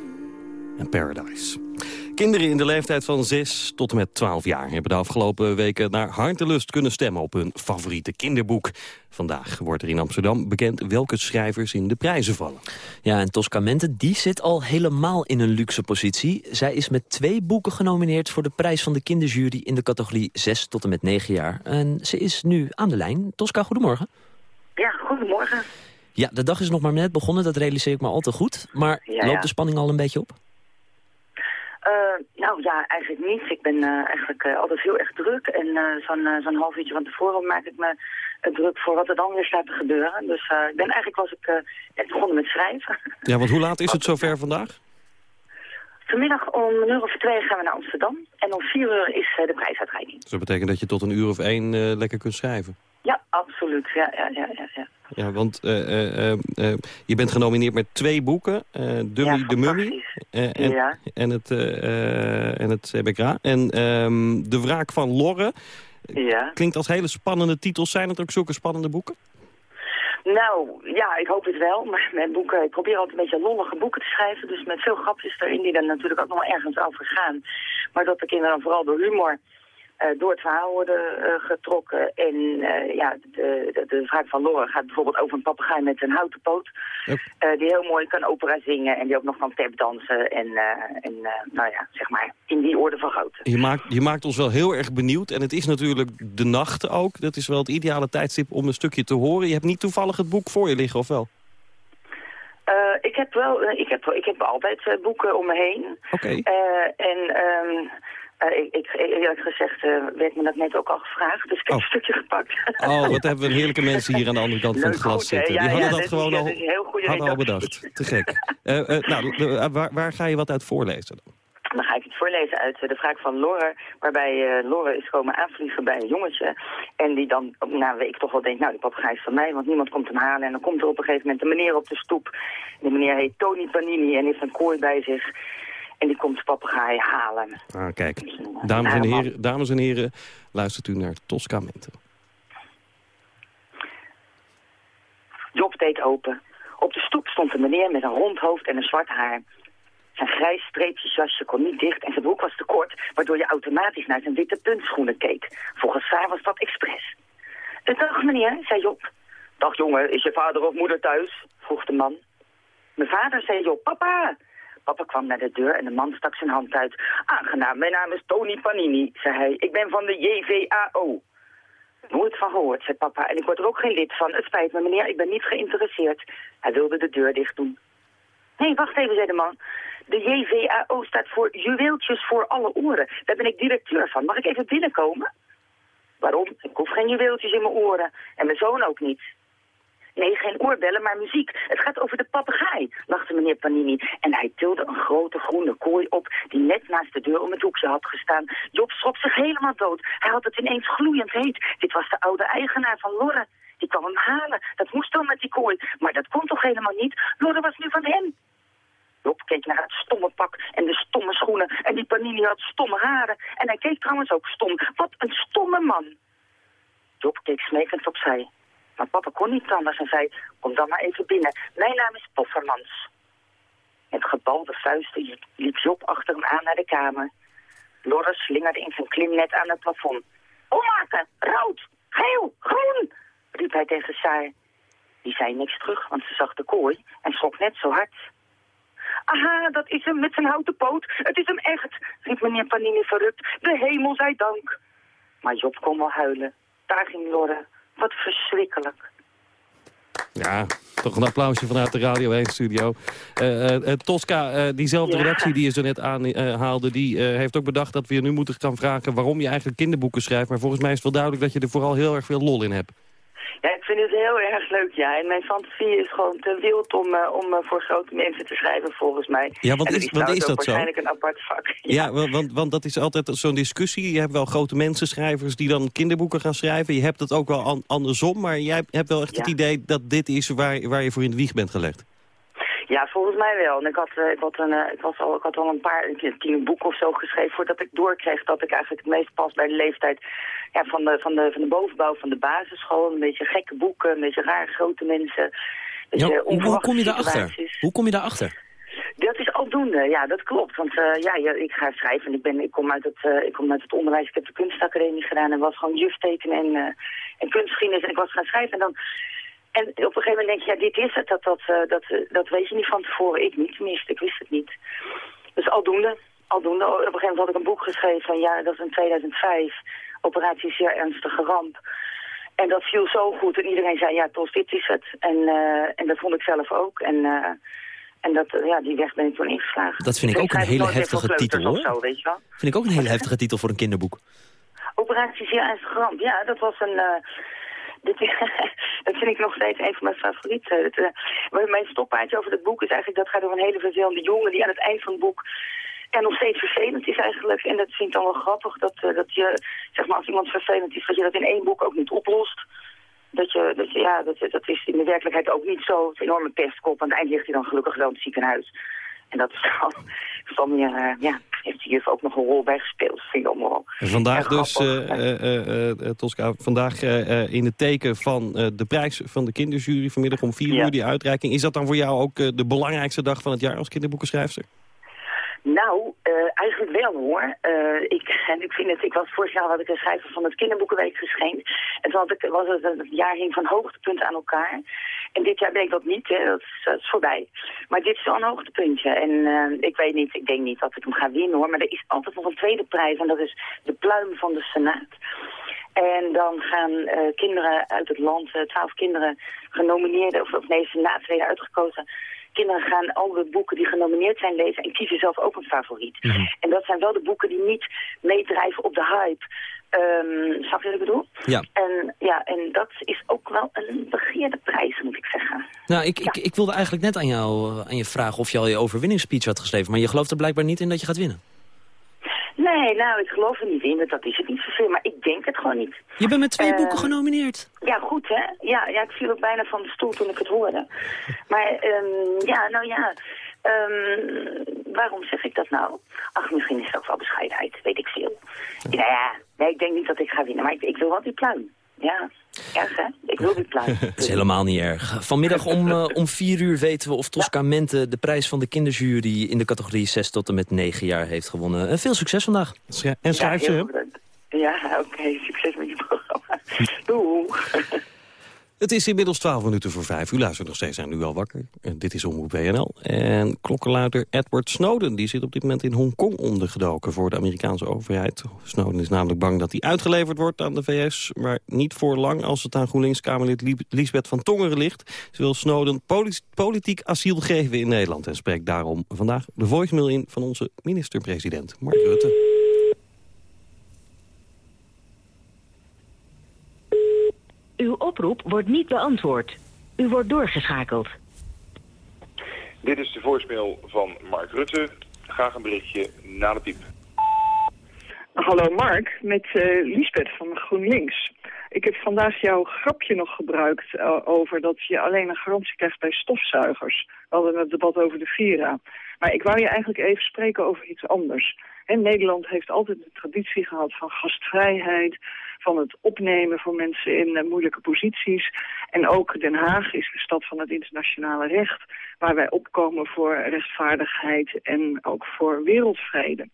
en Paradise. Kinderen in de leeftijd van 6 tot en met 12 jaar... hebben de afgelopen weken naar hartelust kunnen stemmen op hun favoriete kinderboek. Vandaag wordt er in Amsterdam bekend welke schrijvers in de prijzen vallen. Ja, en Tosca Mente, die zit al helemaal in een luxe positie. Zij is met twee boeken genomineerd voor de prijs van de kinderjury... in de categorie 6 tot en met 9 jaar. En ze is nu aan de lijn. Tosca, goedemorgen. Ja, goedemorgen. Ja, de dag is nog maar net begonnen, dat realiseer ik me al te goed. Maar Ja, loopt ja. de spanning al een beetje op? Eh, nou ja, eigenlijk niet. Ik ben eh, eigenlijk eh, altijd heel erg druk. En eh, zo'n eh, zo'n half uurtje van tevoren maak ik me druk voor wat er dan weer staat te gebeuren. Dus eh, ik ben eigenlijk was ik eh, net begonnen met schrijven. Ja, want hoe laat is het zover vandaag? Vanmiddag om een uur of twee gaan we naar Amsterdam. En om vier uur is de prijsuitreiking. Dus dat betekent dat je tot een uur of één eh, lekker kunt schrijven. Ja, absoluut. Ja, ja, ja, ja, ja. Ja, want eh, eh, eh, je bent genomineerd met twee boeken. Dummy Ja, de Mummy en, Ja. en het, en het CBK. En ehm, De Wraak van Lorre. Ja. Klinkt als hele spannende titels. Zijn het ook zulke spannende boeken? Nou, ja, ik hoop het wel. Maar mijn boeken, ik probeer altijd een beetje lollige boeken te schrijven. Dus met veel grapjes erin die dan natuurlijk ook nog ergens over gaan. Maar dat de kinderen dan vooral door humor eh, door het verhaal worden eh, getrokken. En eh, ja, de, de, de vraag van Laura gaat bijvoorbeeld over een papegaai met een houten poot. die heel mooi kan opera zingen en die ook nog kan tapdansen. En, en nou ja, zeg maar, in die orde van grootte. Je maakt, je maakt ons wel heel erg benieuwd. En het is natuurlijk de nacht ook. Dat is wel het ideale tijdstip om een stukje te horen. Je hebt niet toevallig het boek voor je liggen, of wel? Ik heb wel, ik heb, ik heb altijd boeken om me heen. Oké. Eh, en ehm, eh, ik, ik, eerlijk gezegd eh, werd me dat net ook al gevraagd, dus ik heb een stukje gepakt. Oh, wat hebben we heerlijke mensen hier aan de andere kant van het glas goed, zitten. Ja, Die hadden ja, dat dat gewoon is- al, dat al bedacht. Te gek. Eh, nou, waar, waar ga je wat uit voorlezen? dan? Dan ga ik het voorlezen uit de vraag van Lore, waarbij eh Lore is komen aanvliegen bij een jongetje. En die dan na een week toch wel denkt, nou die papegaai is van mij, want niemand komt hem halen. En dan komt er op een gegeven moment een meneer op de stoep. Die meneer heet Tony Panini en heeft een kooi bij zich. En die komt de papegaai halen. Ah, kijk. Dames en, heren, dames en heren, luistert u naar Tosca Mente. Job deed open. Op de stoep stond een meneer met een rond hoofd en een zwart haar. Zijn grijs streepjesjasje kon niet dicht en zijn broek was te kort, waardoor je automatisch naar zijn witte puntschoenen keek. Volgens haar was dat expres. "Eh, Dag meneer, zei Job. Dag jongen, is je vader of moeder thuis? vroeg de man. Mijn vader, zei Job. Papa! Papa kwam naar de deur en de man stak zijn hand uit. Aangenaam, mijn naam is Tony Panini, zei hij. Ik ben van de JVAO. Nooit van gehoord, zei papa. En ik word er ook geen lid van. Het spijt me, meneer, ik ben niet geïnteresseerd. Hij wilde de deur dicht doen. Nee, wacht even, zei de man. De JVAO staat voor juweeltjes voor alle oren. Daar ben ik directeur van. Mag ik even binnenkomen? Waarom? Ik hoef geen juweeltjes in mijn oren. En mijn zoon ook niet. Nee, geen oorbellen, maar muziek. Het gaat over de papegaai, lachte meneer Panini. En hij tilde een grote groene kooi op die net naast de deur om het hoekje had gestaan. Job schrok zich helemaal dood. Hij had het ineens gloeiend heet. Dit was de oude eigenaar van Lorre. Die kwam hem halen. Dat moest wel met die kooi. Maar dat kon toch helemaal niet? Lorre was nu van hem. Job keek naar het stomme pak en de stomme schoenen. En die Panini had stomme haren. En hij keek trouwens ook stom. Wat een stomme man. Job keek smekend opzij. Maar papa kon niet anders en zei, kom dan maar even binnen. Mijn naam is Poffermans. Met gebalde vuisten liep Job achter hem aan naar de kamer. Lorre slingerde in zijn klimnet aan het plafond. Ommaken, rood, geel, groen, riep hij tegen Saar. Die zei niks terug, want ze zag de kooi en schrok net zo hard. Aha, dat is hem met zijn houten poot. Het is hem echt, riep meneer Panini verrukt. De hemel zij dank. Maar Job kon wel huilen. Daar ging Lorre. Wat verschrikkelijk. Ja, toch een applausje vanuit de Radio 1-studio. Tosca, eh, diezelfde Ja. redactie die je zo net aanhaalde... die eh, heeft ook bedacht dat we je nu moeten gaan vragen... waarom je eigenlijk kinderboeken schrijft. Maar volgens mij is het wel duidelijk dat je er vooral heel erg veel lol in hebt. Ja, ik vind het heel erg leuk, ja. En mijn fantasie is gewoon te wild om, eh, om eh, voor grote mensen te schrijven, volgens mij. Ja, want en is- want is dat zo? waarschijnlijk een apart vak. Ja, wa- want, want dat is altijd zo'n discussie. Je hebt wel grote mensen, schrijvers die dan kinderboeken gaan schrijven. Je hebt het ook wel an- andersom, maar jij hebt wel echt het idee dat dit is waar, waar je voor in de wieg bent gelegd. Ja, volgens mij wel. En ik had, uh, ik had, een, uh, ik was al, ik had al een paar, tien boeken of zo geschreven voordat ik doorkreeg dat ik eigenlijk het meest pas bij de leeftijd ja, van, de, van, de, van de bovenbouw van de basisschool. Een beetje gekke boeken, een beetje raar grote mensen. Ja, hoe, hoe kom je daarachter? Hoe kom je daarachter? Dat is aldoende, ja, dat klopt. Want uh, ja, ik ga schrijven en ik, ben, ik, kom uit het, uh, ik kom uit het onderwijs. Ik heb de kunstacademie gedaan en was gewoon juf tekenen en, uh, en kunstgeschiedenis. En ik was gaan schrijven en dan... En op een gegeven moment denk je, ja, dit is het. Dat, dat, dat, dat weet je niet van tevoren. Ik niet, tenminste. Ik wist het niet. Dus aldoende. aldoende. Op een gegeven moment had ik een boek geschreven van, ja, dat is in 2005. Operatie Zeer Ernstige Ramp. En dat viel zo goed. En iedereen zei, ja, Tos, dit is het. En, en dat vond ik zelf ook. En... En dat, ja, die weg ben ik toen ingeslagen. Dat vind ik ook een hele heftige titel, hoor. Zo, weet je wel? Vind ik ook een hele heftige titel voor een kinderboek. Operatie Zeer Ernstig Ramp. Ja, dat was een... Dat vind ik nog steeds een van mijn favorieten. Uh, mijn stoppaardje over het boek is eigenlijk... dat gaat over een hele vervelende jongen die aan het eind van het boek... En nog steeds vervelend is eigenlijk. En dat vind ik dan wel grappig. Dat, uh, dat je, zeg maar, als iemand vervelend is, dat je dat in één boek ook niet oplost. Dat je, dat ja, dat, dat is in de werkelijkheid ook niet zo. Enorme pestkop. Aan het eind ligt hij dan gelukkig wel in het ziekenhuis. En dat is dan, meer, uh, ja, heeft juf ook nog een rol bij gespeeld. vind ik allemaal Vandaag dus, uh, uh, Tosca, vandaag in het teken van de prijs van de kinderjury. Vanmiddag om vier uur die uitreiking. Is dat dan voor jou ook de belangrijkste dag van het jaar als kinderboekenschrijfster? Nou, uh, eigenlijk wel hoor. Uh, ik, en ik, vind het, ik was vorig jaar had ik een schrijver van het kinderboekenweek gescheen. En toen had ik, was het een jaar hing van hoogtepunten aan elkaar. En dit jaar ben ik dat niet, hè. Dat, is, is voorbij. Maar dit is wel een hoogtepuntje. En uh, ik weet niet, ik denk niet dat ik hem ga winnen hoor. Maar er is altijd nog een tweede prijs en dat is de pluim van de Senaat. En dan gaan kinderen uit het land, twaalf kinderen genomineerd, of, of nee, Senaat werden uitgekozen kinderen gaan alle boeken die genomineerd zijn lezen en kiezen zelf ook een favoriet. Mhm. En dat zijn wel de boeken die niet meedrijven op de hype. Um, snap je wat ik bedoel? Ja. En, ja, en dat is ook wel een begeerde prijs, moet ik zeggen. Nou, ik, ik, ik wilde eigenlijk net aan jou aan je vragen of je al je overwinningsspeech had geschreven. Maar je gelooft er blijkbaar niet in dat je gaat winnen. Nee, nou, ik geloof er niet in. Dat is het niet zoveel, maar ik denk het gewoon niet. Je bent met twee boeken ehm, genomineerd. Ja, goed, hè? Ja, ja, ik viel ook bijna van de stoel toen ik het hoorde. Maar, um, ja, nou ja... Um, waarom zeg ik dat nou? Ach, misschien is ook wel bescheidenheid, weet ik veel. Nou ja, nee, ik denk niet dat ik ga winnen, maar ik, ik wil wel die pluim. Ja, erg hè? Ik wil die pluim. Het is helemaal niet erg. Vanmiddag om, uh, om vier uur weten we of Tosca Mente de prijs van de kinderjury in de categorie 6 tot en met 9 jaar heeft gewonnen. Uh, veel succes vandaag. En schrijf ja, ze. Ja, oké. Succes met je programma. Doeg. Het is inmiddels 12 minuten voor 5. U luistert nog steeds zijn nu al wakker. En dit is Omroep WNL. En klokkenluider Edward Snowden die zit op dit moment in Hongkong ondergedoken voor de Amerikaanse overheid. Snowden is namelijk bang dat hij uitgeleverd wordt aan de VS. Maar niet voor lang als het aan GroenLinks-Kamerlid Lisbeth van Tongeren ligt. Ze wil Snowden politiek asiel geven in Nederland. En spreekt daarom vandaag de voicemail in van onze minister-president Mark Rutte. Uw oproep wordt niet beantwoord. U wordt doorgeschakeld. Dit is de voicemail van Mark Rutte. Graag een berichtje na de piep. Hallo Mark, met uh, Lisbeth van GroenLinks. Ik heb vandaag jouw grapje nog gebruikt uh, over dat je alleen een garantie krijgt bij stofzuigers. We hadden het debat over de Vira. Maar ik wou je eigenlijk even spreken over iets anders. En Nederland heeft altijd de traditie gehad van gastvrijheid, van het opnemen van mensen in uh, moeilijke posities. En ook Den Haag is de stad van het internationale recht, waar wij opkomen voor rechtvaardigheid en ook voor wereldvrede.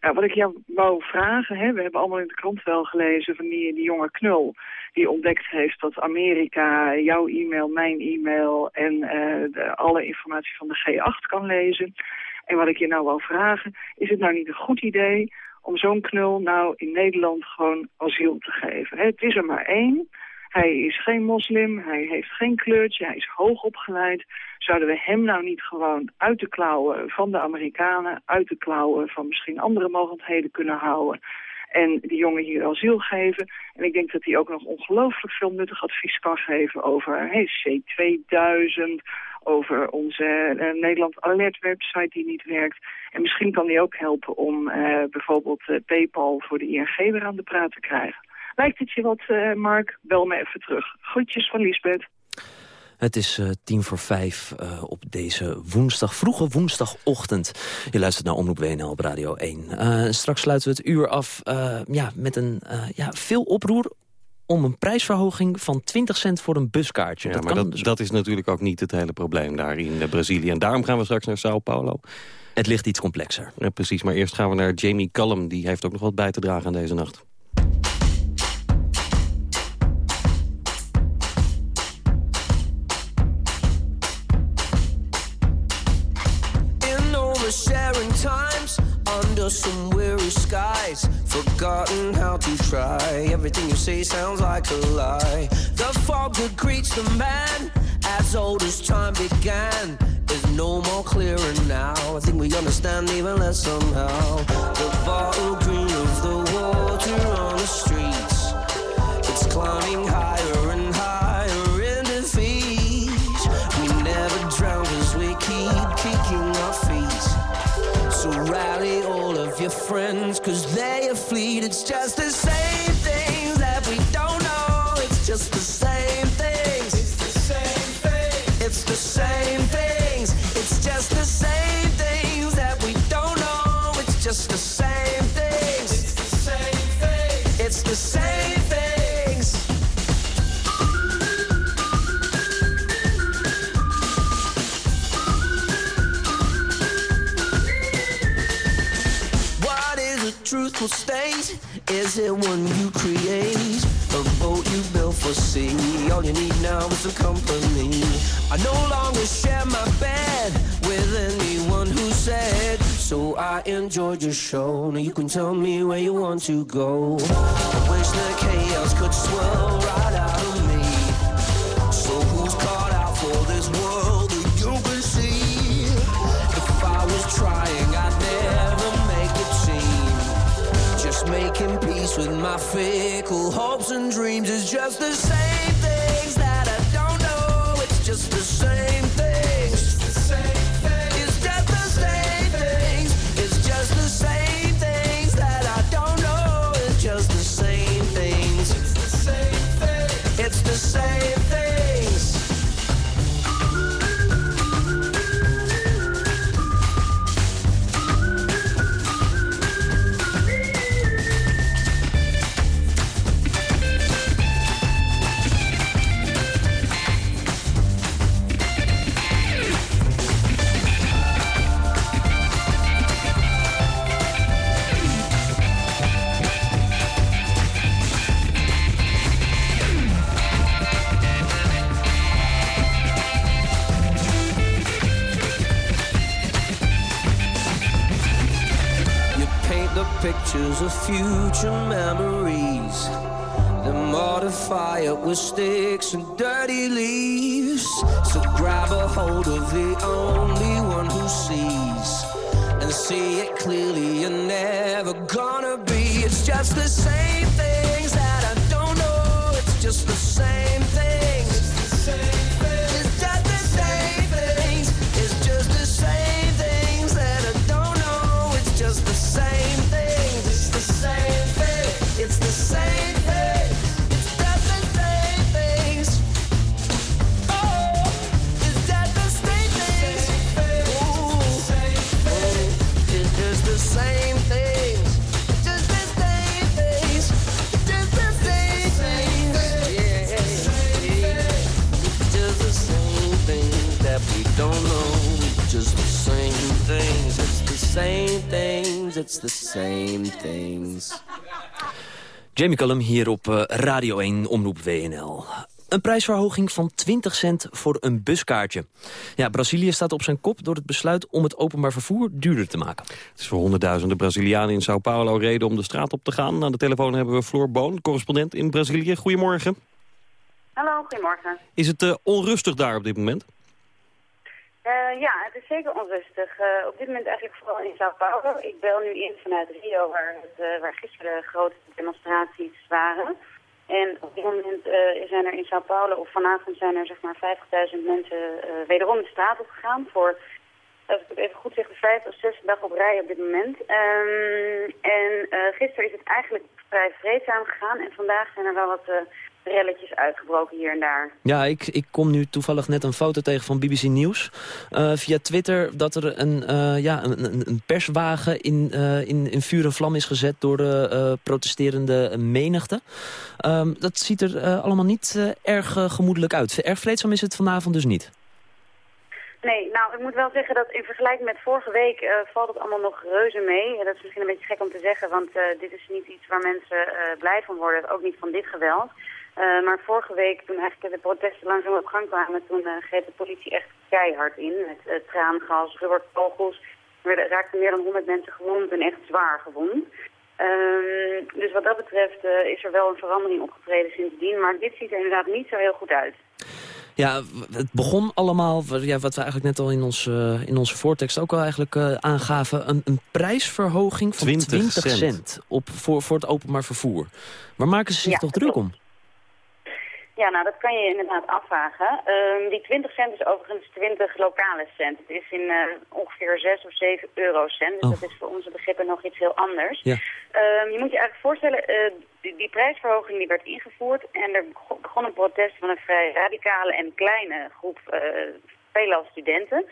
Nou, wat ik jou wou vragen, hè, we hebben allemaal in de krant wel gelezen van die, die jonge knul... die ontdekt heeft dat Amerika jouw e-mail, mijn e-mail en de, alle informatie van de G8 kan lezen. En wat ik je nou wou vragen, is het nou niet een goed idee om zo'n knul nou in Nederland gewoon asiel te geven. Het is er maar één. Hij is geen moslim, hij heeft geen kleurtje, hij is hoog opgeleid. Zouden we hem nou niet gewoon uit de klauwen van de Amerikanen... uit de klauwen van misschien andere mogelijkheden kunnen houden... en die jongen hier asiel geven. En ik denk dat hij ook nog ongelooflijk veel nuttig advies kan geven over hey, C2000 over onze uh, Nederland Alert website die niet werkt. En misschien kan die ook helpen om uh, bijvoorbeeld uh, Paypal voor de ING weer aan de praat te krijgen. Lijkt het je wat, Mark? Bel me even terug. Groetjes van Liesbeth. Het is tien voor vijf op deze woensdag, vroege woensdagochtend. Je luistert naar Omroep WNL op Radio 1. Uh, straks sluiten we het uur af ja, met een ja, veel oproer om een prijsverhoging van 20 cent voor een buskaartje. Ja, dat maar dat, dus... dat is natuurlijk ook niet het hele probleem daar in Brazilië. En daarom gaan we straks naar Sao Paulo. Het ligt iets complexer. Ja, precies, maar eerst gaan we naar Jamie Cullum. Die heeft ook nog wat bij te dragen aan deze nacht. under some weary skies. Forgotten how to try. Say sounds like a lie. The fog that greets the man, as old as time began, is no more clearer now. I think we understand even less somehow. The bottle green of the water on the streets, it's climbing higher and higher in defeat. We never drown cause we keep kicking our feet. So rally all of your friends, cause they are fleet. It's just the same truthful state? Is it one you create? A boat you built for sea? All you need now is some company. I no longer share my bed with anyone who said. So I enjoyed your show. Now you can tell me where you want to go. I wish the chaos could swirl right out my fickle. Hopes and dreams is just the same things sticks and dirty leaves. Same things. It's the same things. Jamie Cullum hier op eh, Radio 1 Omroep WNL. Een prijsverhoging van 20 cent voor een buskaartje. Ja, Brazilië staat op zijn kop door het besluit om het openbaar vervoer duurder te maken. Het is voor honderdduizenden Brazilianen in Sao Paulo reden om de straat op te gaan. Aan de telefoon hebben we Floor Boon, correspondent in Brazilië. Goedemorgen. Hallo, goedemorgen. Is het eh, onrustig daar op dit moment? Eh, ja, het is zeker onrustig. Eh, op dit moment eigenlijk vooral in Sao Paulo. Ik bel nu in vanuit Rio, waar, eh, waar gisteren grote demonstraties waren. En op dit moment zijn er in Sao Paulo, of vanavond zijn er zeg maar 50.000 mensen wederom de straat op gegaan voor, als ik het even goed zeg, de vijfde of zesde dag op rij op dit moment. Ehm, en gisteren is het eigenlijk vrij vreedzaam gegaan en vandaag zijn er wel wat, relletjes uitgebroken hier en daar. Ja, ik, ik kom nu toevallig net een foto tegen van BBC Nieuws. Uh, via Twitter dat er een, uh, ja, een, een, perswagen in, uh, in, in vuur en vlam is gezet door de protesterende menigte. Um, dat ziet er allemaal niet erg gemoedelijk uit. Erg vreedzaam is het vanavond dus niet. Nee, nou, ik moet wel zeggen dat in vergelijking met vorige week uh, valt het allemaal nog reuze mee. Dat is misschien een beetje gek om te zeggen, want uh, dit is niet iets waar mensen uh, blij van worden. Ook niet van dit geweld. Maar vorige week, toen eigenlijk de protesten langzaam op gang kwamen, toen greep de politie echt keihard in. Met traangas, rubberkogels. Er raakten meer dan 100 mensen gewond en echt zwaar gewond. Ehm, dus wat dat betreft is er wel een verandering opgetreden sindsdien. Maar dit ziet er inderdaad niet zo heel goed uit. Ja, het begon allemaal, ja, wat we eigenlijk net al in, ons, uh, in onze voortekst ook al eigenlijk uh, aangaven... Een, een, prijsverhoging van 20, cent, op, voor, voor het openbaar vervoer. Waar maken ze zich toch druk om? Ja, nou dat kan je inderdaad afvragen. Um, die 20 cent is overigens 20 lokale cent. Het is in uh, ongeveer 6 of 7 eurocent. Dus oh. dat is voor onze begrippen nog iets heel anders. Ja. Um, je moet je eigenlijk voorstellen, uh, die, die, prijsverhoging die werd ingevoerd... en er begon een protest van een vrij radicale en kleine groep uh, veelal studenten...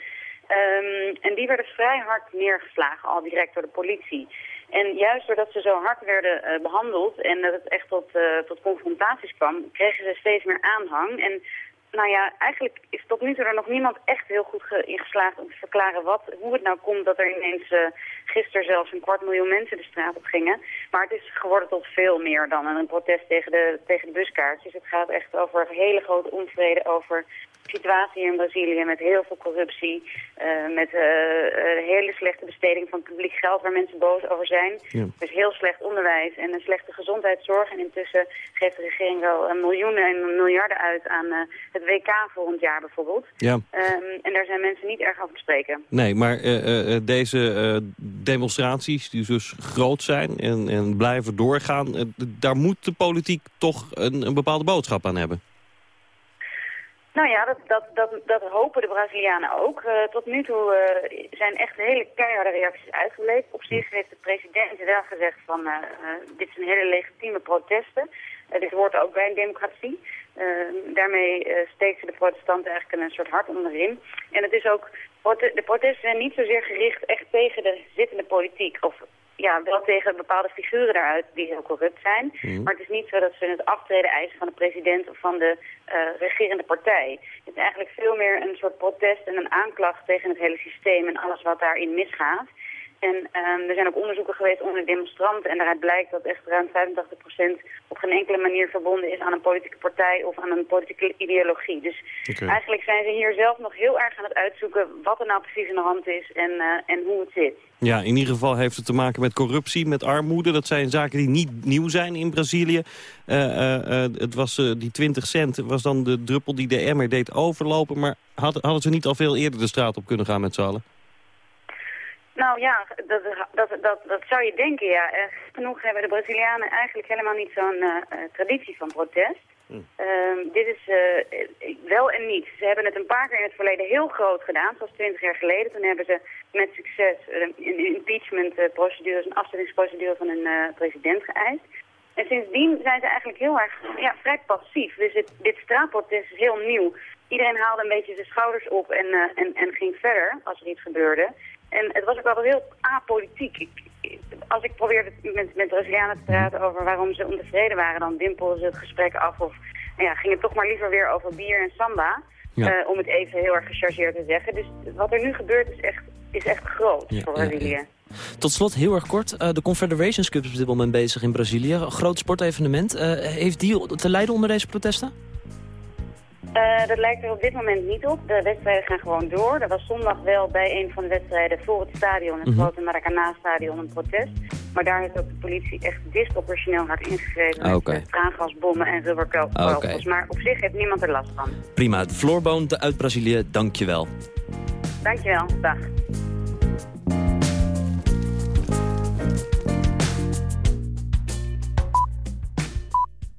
Um, en die werden vrij hard neergeslagen, al direct door de politie. En juist doordat ze zo hard werden uh, behandeld en dat het echt tot, uh, tot confrontaties kwam, kregen ze steeds meer aanhang. En nou ja, eigenlijk is tot nu toe er nog niemand echt heel goed in geslaagd om te verklaren wat, hoe het nou komt dat er ineens uh, gisteren zelfs een kwart miljoen mensen de straat op gingen. Maar het is geworden tot veel meer dan een protest tegen de, tegen de buskaartjes. Het gaat echt over hele grote onvrede over situatie in Brazilië met heel veel corruptie, uh, met uh, hele slechte besteding van publiek geld waar mensen boos over zijn. Ja. Dus heel slecht onderwijs en een slechte gezondheidszorg. En intussen geeft de regering wel miljoenen en miljarden uit aan het WK volgend jaar bijvoorbeeld. Ja. Um, en daar zijn mensen niet erg over te spreken. Nee, maar deze demonstraties die dus groot zijn en, en blijven doorgaan, daar moet de politiek toch een, een bepaalde boodschap aan hebben. Nou ja, dat, dat, dat, dat hopen de Brazilianen ook. Uh, tot nu toe uh, zijn echt hele keiharde reacties uitgebleven. Op zich heeft de president wel gezegd van uh, dit zijn hele legitieme protesten. dit hoort ook bij een democratie. daarmee steken de protestanten eigenlijk een soort hart onderin. En het is ook, de protesten zijn niet zozeer gericht echt tegen de zittende politiek of ja, wel tegen bepaalde figuren daaruit die heel corrupt zijn. Mhm. Maar het is niet zo dat ze het aftreden eisen van de president of van de uh, regerende partij. Het is eigenlijk veel meer een soort protest en een aanklacht tegen het hele systeem en alles wat daarin misgaat. En um, er zijn ook onderzoeken geweest onder demonstranten. En daaruit blijkt dat echt ruim 85% op geen enkele manier verbonden is aan een politieke partij of aan een politieke ideologie. Dus eigenlijk zijn ze hier zelf nog heel erg aan het uitzoeken wat er nou precies aan de hand is en, uh, en hoe het zit. Ja, in ieder geval heeft het te maken met corruptie, met armoede. Dat zijn zaken die niet nieuw zijn in Brazilië. Uh, uh, het was, die 20 cent was dan de druppel die de emmer deed overlopen. Maar hadden ze niet al veel eerder de straat op kunnen gaan met z'n allen? Nou ja, dat, dat, dat, dat zou je denken, ja. Uh, genoeg hebben de Brazilianen eigenlijk helemaal niet zo'n uh, traditie van protest. Hmm. Uh, dit is wel en niet. Ze hebben het een paar keer in het verleden heel groot gedaan, zoals 20 jaar geleden. Toen hebben ze met succes een impeachment-procedure, een afzettingsprocedure van een president geëist. En sindsdien zijn ze eigenlijk heel erg ja, vrij passief. Dus het, dit straatprotest is heel nieuw. Iedereen haalde een beetje zijn schouders op en, en, en ging verder als er iets gebeurde. En het was ook wel heel apolitiek. Ik, als ik probeerde met, met Brazilianen te praten over waarom ze ontevreden waren, dan wimpelden ze het gesprek af of nou ja, ging het toch maar liever weer over bier en samba. Eh, om het even heel erg gechargeerd te zeggen. Dus wat er nu gebeurt is echt, is echt groot voor Brazilië. Tot slot, heel erg kort. Uh, de Confederations Cup is op dit moment bezig in Brazilië. Een groot sportevenement. Uh, heeft die te lijden onder deze protesten? Uh, dat lijkt er op dit moment niet op. De wedstrijden gaan gewoon door. Er was zondag wel bij een van de wedstrijden voor het stadion, het mm -hmm. grote Maracanã-stadion, een protest. Maar daar heeft ook de politie echt disproportioneel hard ingegrepen. Okay. Met traangasbommen en rubberkogels. Okay. Maar op zich heeft niemand er last van. Prima. Floorboon uit Brazilië, dankjewel. Dankjewel. Dag.